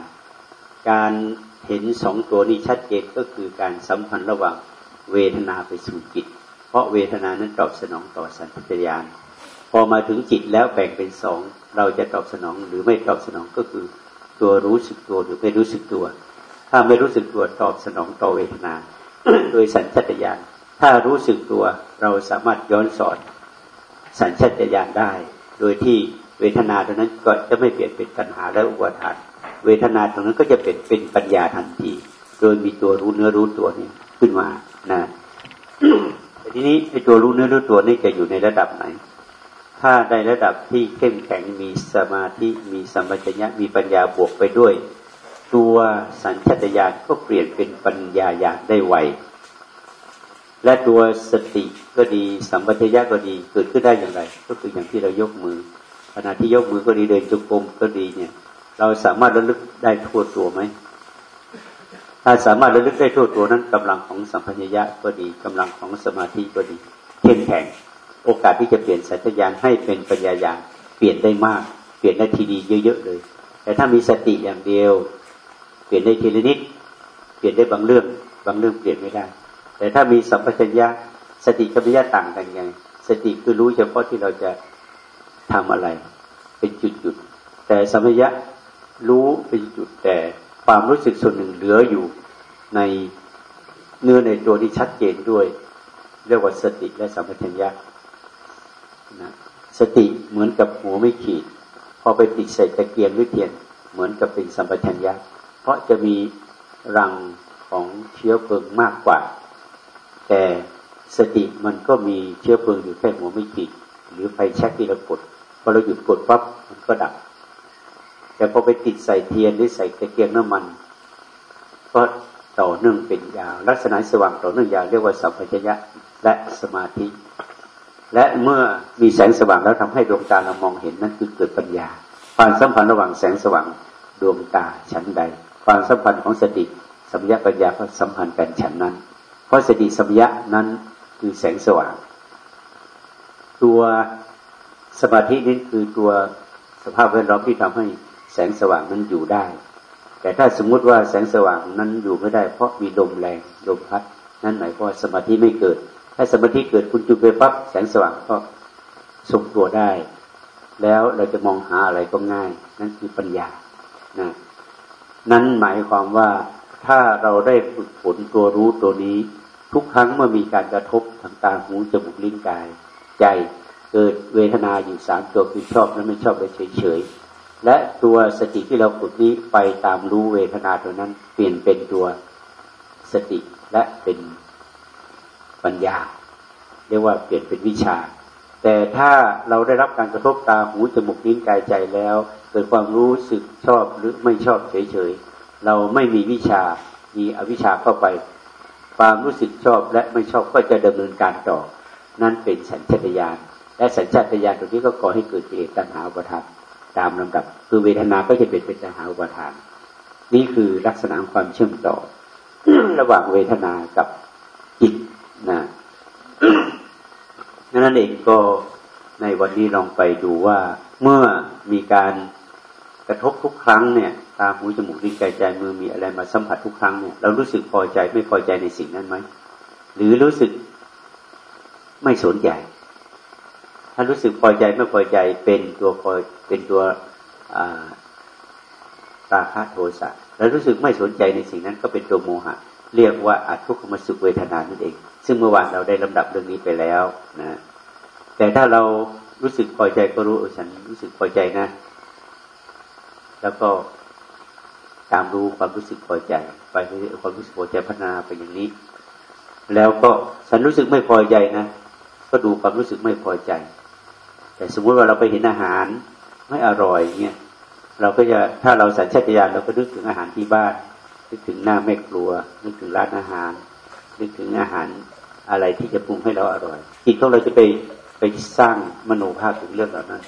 การเห็นสองตัวนี้ชัดเจนก็คือการสัมพันธ์ระหว่างเวทนาไปสู่จิต เพราะเวทนานั้นตอบสนองต่อสัญชาตญาณพอมาถึงจิตแล้วแบ่งเป็นสองเราจะตอบสนองหรือไม่ตอบสนองก็คือ ตัวรู้สึกตัวหรือไม่รู้สึกตัว ถ้าไม่รู้สึกตัวตอบสนองต่อเวทนา โดยสัญชาตญาณถ้ารู้สึกตัวเราสามารถย้อนสอนสัญชาตญาณได้ โดยที่ เวทนาตรงนั้นก็จะไม่เปลี่ยนเป็นปัญหาและอุปทาน เวทนาตรงนั้นก็จะเป็นเป็นปัญญาทันที โดยมีตัวรู้เนื้อรู้ตัวนี้ขึ้นมานะทีนี้ไอ้ตัวรู้เนื้อรู้ตัวนี่จะอยู่ในระดับไหน ถ้าในระดับที่เข้มแข็งมีสมาธิมีสัมปชัญญะมีปัญญาบวกไปด้วย ตัวสัญชตาตญาณก็เปลี่ยนเป็นปัญญาญาณได้ไวและตัวสติก็ดีสัมปชัญญะก็ดีเกิดขึ้นได้อย่างไร ก็คืออย่างที่เรายกมือ ขณะที่ยกมือก็ดีเดินจงกรมก็ดีเนี่ย เราสามารถระลึกได้ทั่วตัวไหมถ้าสามารถระลึกได้ทั่วตัวนั้นกำลังของสัมพัญญะก็ดีกำลังของสมาธิก็ดีเข้มแข็ง โอกาสที่จะเปลี่ยนสัญญาณให้เป็นปัญญาญาณเปลี่ยนได้มาก เปลี่ยนได้ทีดีเยอะๆเลย แต่ถ้ามีสติอย่างเดียว เปลี่ยนได้ทีละนิดเปลี่ยนได้บางเรื่องบางเรื่องเปลี่ยนไม่ได้ แต่ถ้ามีสัมปชัญญะสติกับปัญญาต่างกันไงสติคือรู้เฉพาะที่เราจะ ทำอะไร เป็นจุดๆแต่สมัยะรู้เป็นจุดแต่ความรู้สึกส่วนหนึ่งเหลืออยู่ในเนื้อในตัวที่ชัดเจนด้วย เรียกว่าสติและสัมปชัญญะนะสติเหมือนกับหัวไม่ขีด พอไปติดใส่ตะเกียงหรือเทียนเหมือนกับเป็นสัมปชัญญะ เพราะจะมีรังของเชื้อเพลิงมากกว่า แต่สติมันก็มีเชื้อเพลิงอยู่แค่หัวไม่ขีด หรือไฟแช็กที่เรากด พอเราหยุดกดปั๊บมันก็ดับ แต่พอไปติดใส่เทียนหรือใส่ตะเกียงน้ำมัน ก็ต่อเนื่องเป็นยาว ลักษณะสว่างต่อเนื่องยาวเรียกว่าสัมปชัญญะและสมาธิ และเมื่อมีแสงสว่างแล้วทำให้ดวงตาเรามองเห็นนั่นคือเกิดปัญญา ความสัมพันธ์ระหว่างแสงสว่างดวงตาชั้นใด ความสัมพันธ์ของสติสัมยาปัญญาก็สัมพันธ์กันชั้นนั้น เพราะสติสัมยานั้นคือแสงสว่าง ตัว สมาธินี้คือตัวสภาพแวดล้อมที่ทำให้แสงสว่างนั้นอยู่ได้ แต่ถ้าสมมุติว่าแสงสว่างนั้นอยู่ไม่ได้ เพราะมีลมแรงลมพัด นั่นหมายความว่าสมาธิไม่เกิด ถ้าสมาธิเกิดคุณจุดไปปั๊บแสงสว่างก็ทรงตัวได้ แล้วเราจะมองหาอะไรก็ง่าย นั่นคือปัญญานะนั้นหมายความว่าถ้าเราได้ฝึกฝนตัวรู้ตัวนี้ ทุกครั้งเมื่อมีการกระทบทางตาหูจมูกลิ้นกาย ใจ เกิดเวทนาอยู่สามตัวคือชอบและไม่ชอบและเฉยเฉยและตัวสติที่เราฝึกนี้ไปตามรู้เวทนาตัวนั้น เปลี่ยนเป็นตัวสติและเป็นปัญญา เรียกว่าเปลี่ยนเป็นวิชา แต่ถ้าเราได้รับการกระทบตาหูจมูกลิ้นกายใจแล้วเกิดความรู้สึกชอบหรือไม่ชอบเฉยเฉยเราไม่มีวิชามีอวิชชาเข้าไป ความรู้สึกชอบและไม่ชอบก็จะดำเนินการต่อ นั่นเป็นสัญชตาตญาณ และสัญชาตญาณตรงนี้ก็ก่อให้เกิดกิเลสตัณหาอุปทานตามลำดับ คือเวทนาก็จะเป็นเป็นตัณหาอุปทาน นี่คือลักษณะความเชื่อมต่อ ระหว่างเวทนากับจิตนะนั่นเองก็ในวันนี้ลองไปดูว่าเมื่อมีการกระทบทุกครั้งเนี่ยตาหูจมูกลิ้นกายใจมือมีอะไรมาสัมผัสทุกครั้งเนี่ยเรารู้สึกพอใจไม่พอใจในสิ่งนั้นไหมหรือรู้สึกไม่สนใจ ถ้ารู้สึกพอใจไม่พอใจเป็นตัวพอเป็นตัวตาคาโทสะแล้วรู้สึกไม่สนใจในสิ่งนั้นก็เป็นตัวโมหะ เรียกว่าอัทุกขมสุขเวทนานั่นเอง ซึ่งเมื่อวานเราได้ลำดับเรื่องนี้ไปแล้วนะแต่ถ้าเรารู้สึกพอใจก็รู้ฉันรู้สึกพอใจนะ แล้วก็ตามรู้ความรู้สึกพอใจ ไปความรู้สึกพอใจพัฒนาไปอย่างนี้ แล้วก็ฉันรู้สึกไม่พอใจนะ ก็ดูความรู้สึกไม่พอใจ แต่สมมติว่าเราไปเห็นอาหารไม่อร่อยเงี้ยเราก็จะถ้าเราสัญชาตญาณเราก็นึกถึงอาหารที่บ้านนึกถึงหน้าแม่ครัว นึกถึงร้านอาหาร นึกถึงอาหารอะไรที่จะปรุงให้เราอร่อยจิตของเราจะไปไปสร้างมโนภาพถึงเรื่องเหล่านั้น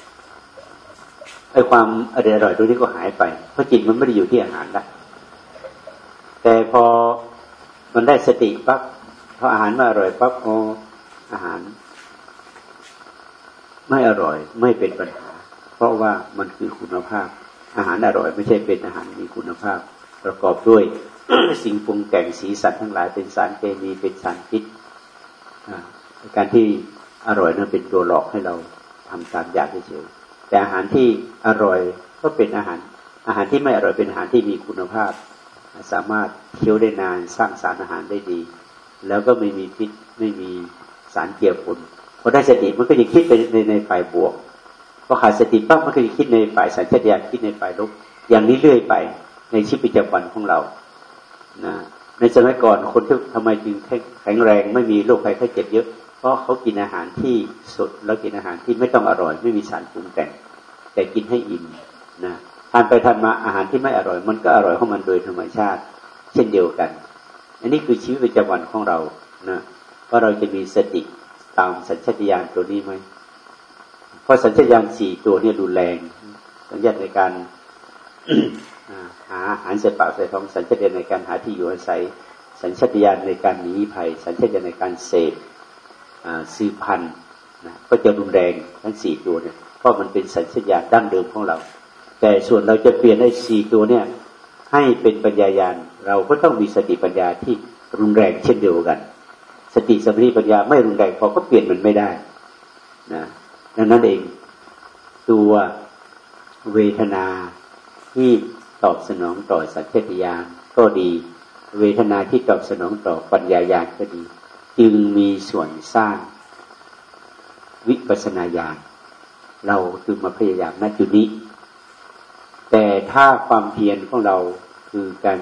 ไอ้ความอร่อยอร่อยตรงนี้ก็หายไปเพราะจิตมันไม่ได้อยู่ที่อาหารละแต่พอมันได้สติปั๊บพออาหารไม่อร่อยปั๊บพออาหาร ไม่อร่อยไม่เป็นปัญหา เพราะว่ามันคือคุณภาพ อาหารอร่อยไม่ใช่เป็นอาหารมีคุณภาพ ประกอบด้วยสิ่งปรุงแต่งสีสันทั้งหลายเป็นสารเคมีเป็นสารพิษการที่อร่อยนั้นเป็นตัวหลอกให้เราทำตามอยากเฉยแต่อาหารที่อร่อยก็เป็นอาหาร อาหารที่ไม่อร่อยเป็นอาหารที่มีคุณภาพ สามารถเคี้ยวได้นานสร้างสารอาหารได้ดี แล้วก็ไม่มีพิษไม่มีสารเกี่ยวปน อได้สติมันก็จะคิดไปในในฝ่ายบวกพอขาดสติปั๊บมันก็จะคิดในฝ่ายสัญชาตญาณคิดในฝ่ายลบอย่างนี้เรื่อยไปในชีวิตประจำวันของเรานะในสมัยก่อนคนที่ทำไมจึงแข็งแรง ไม่มีโรคภัยไข้เจ็บเยอะ เพราะเขากินอาหารที่สดแล้วกินอาหารที่ไม่ต้องอร่อย ไม่มีสารปรุงแต่ง แต่กินให้อิ่มนะทานไปทานมาอาหารที่ไม่อร่อย มันก็อร่อยของมันโดยธรรมชาติ เช่นเดียวกัน อันนี้คือชีวิตประจำวันของเรานะว่าเราจะมีสติ ตามสัญชาตญาณตัวนี้ไหมเพราะสัญชาตญาณสี่ตัวนี้ดูแรงสัญญาณในการหาอาหารเสปากใส่ท้องสัญชาตญาณในการหาที่อยู่อาศัย สัญชาตญาณในการหนีภัย สัญชาตญาณในการเสพสืบพันธุ์นะก็จะรุนแรงทั้งสี่ตัวเนี่ยเพราะมันเป็นสัญชาตญาณดั้งเดิมของเรา แต่ส่วนเราจะเปลี่ยนให้สี่ตัวเนี่ยให้เป็นปัญญายาณเราก็ต้องมีสติปัญญาที่รุนแรงเช่นเดียวกัน สติสมาธิปัญญาไม่รุนแรงพอก็เปลี่ยนมันไม่ได้นะดังนั้นเอง ตัวเวทนาที่ตอบสนองต่อสัญชาตญาณก็ดี เวทนาที่ตอบสนองต่อปัญญายาณก็ดี จึงมีส่วนสร้างวิปัสนาญาณเราคือมาพยายามณจุดนี้ แต่ถ้าความเพียรของเราคือการ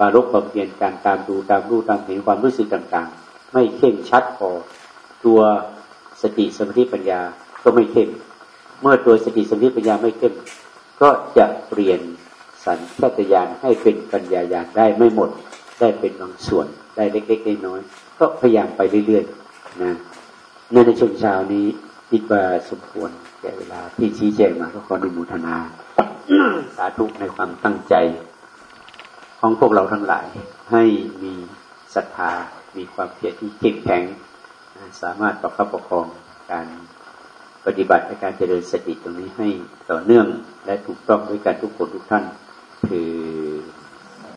ปารกความเพียรการตามดูตามรู้ตามเห็นความรู้สึกต่างๆ ไม่เข้มชัดพอตัวสติสมาธิปัญญาก็ไม่เข้มเมื่อตัวสติสมาธิปัญญาไม่เข้มก็จะเปลี่ยนสัญชาตญาณให้เป็นปัญญาญาณได้ไม่หมด ได้เป็นบางส่วนได้เล็กๆน้อยๆก็พยายามไปเรื่อยๆนะในช่วงเช้านี้คิดว่าสมควรแก่เวลาที่ชี้แจงมาก็ขออนุโมทนา สาธุในความตั้งใจ ของพวกเราทั้งหลายให้มีศรัทธา มีความเพียรที่เข้มแข็ง สามารถประคับประคองการปฏิบัติและการเจริญสติตรงนี้ให้ต่อเนื่องและถูกต้องด้วยกันทุกคนทุกท่าน คือ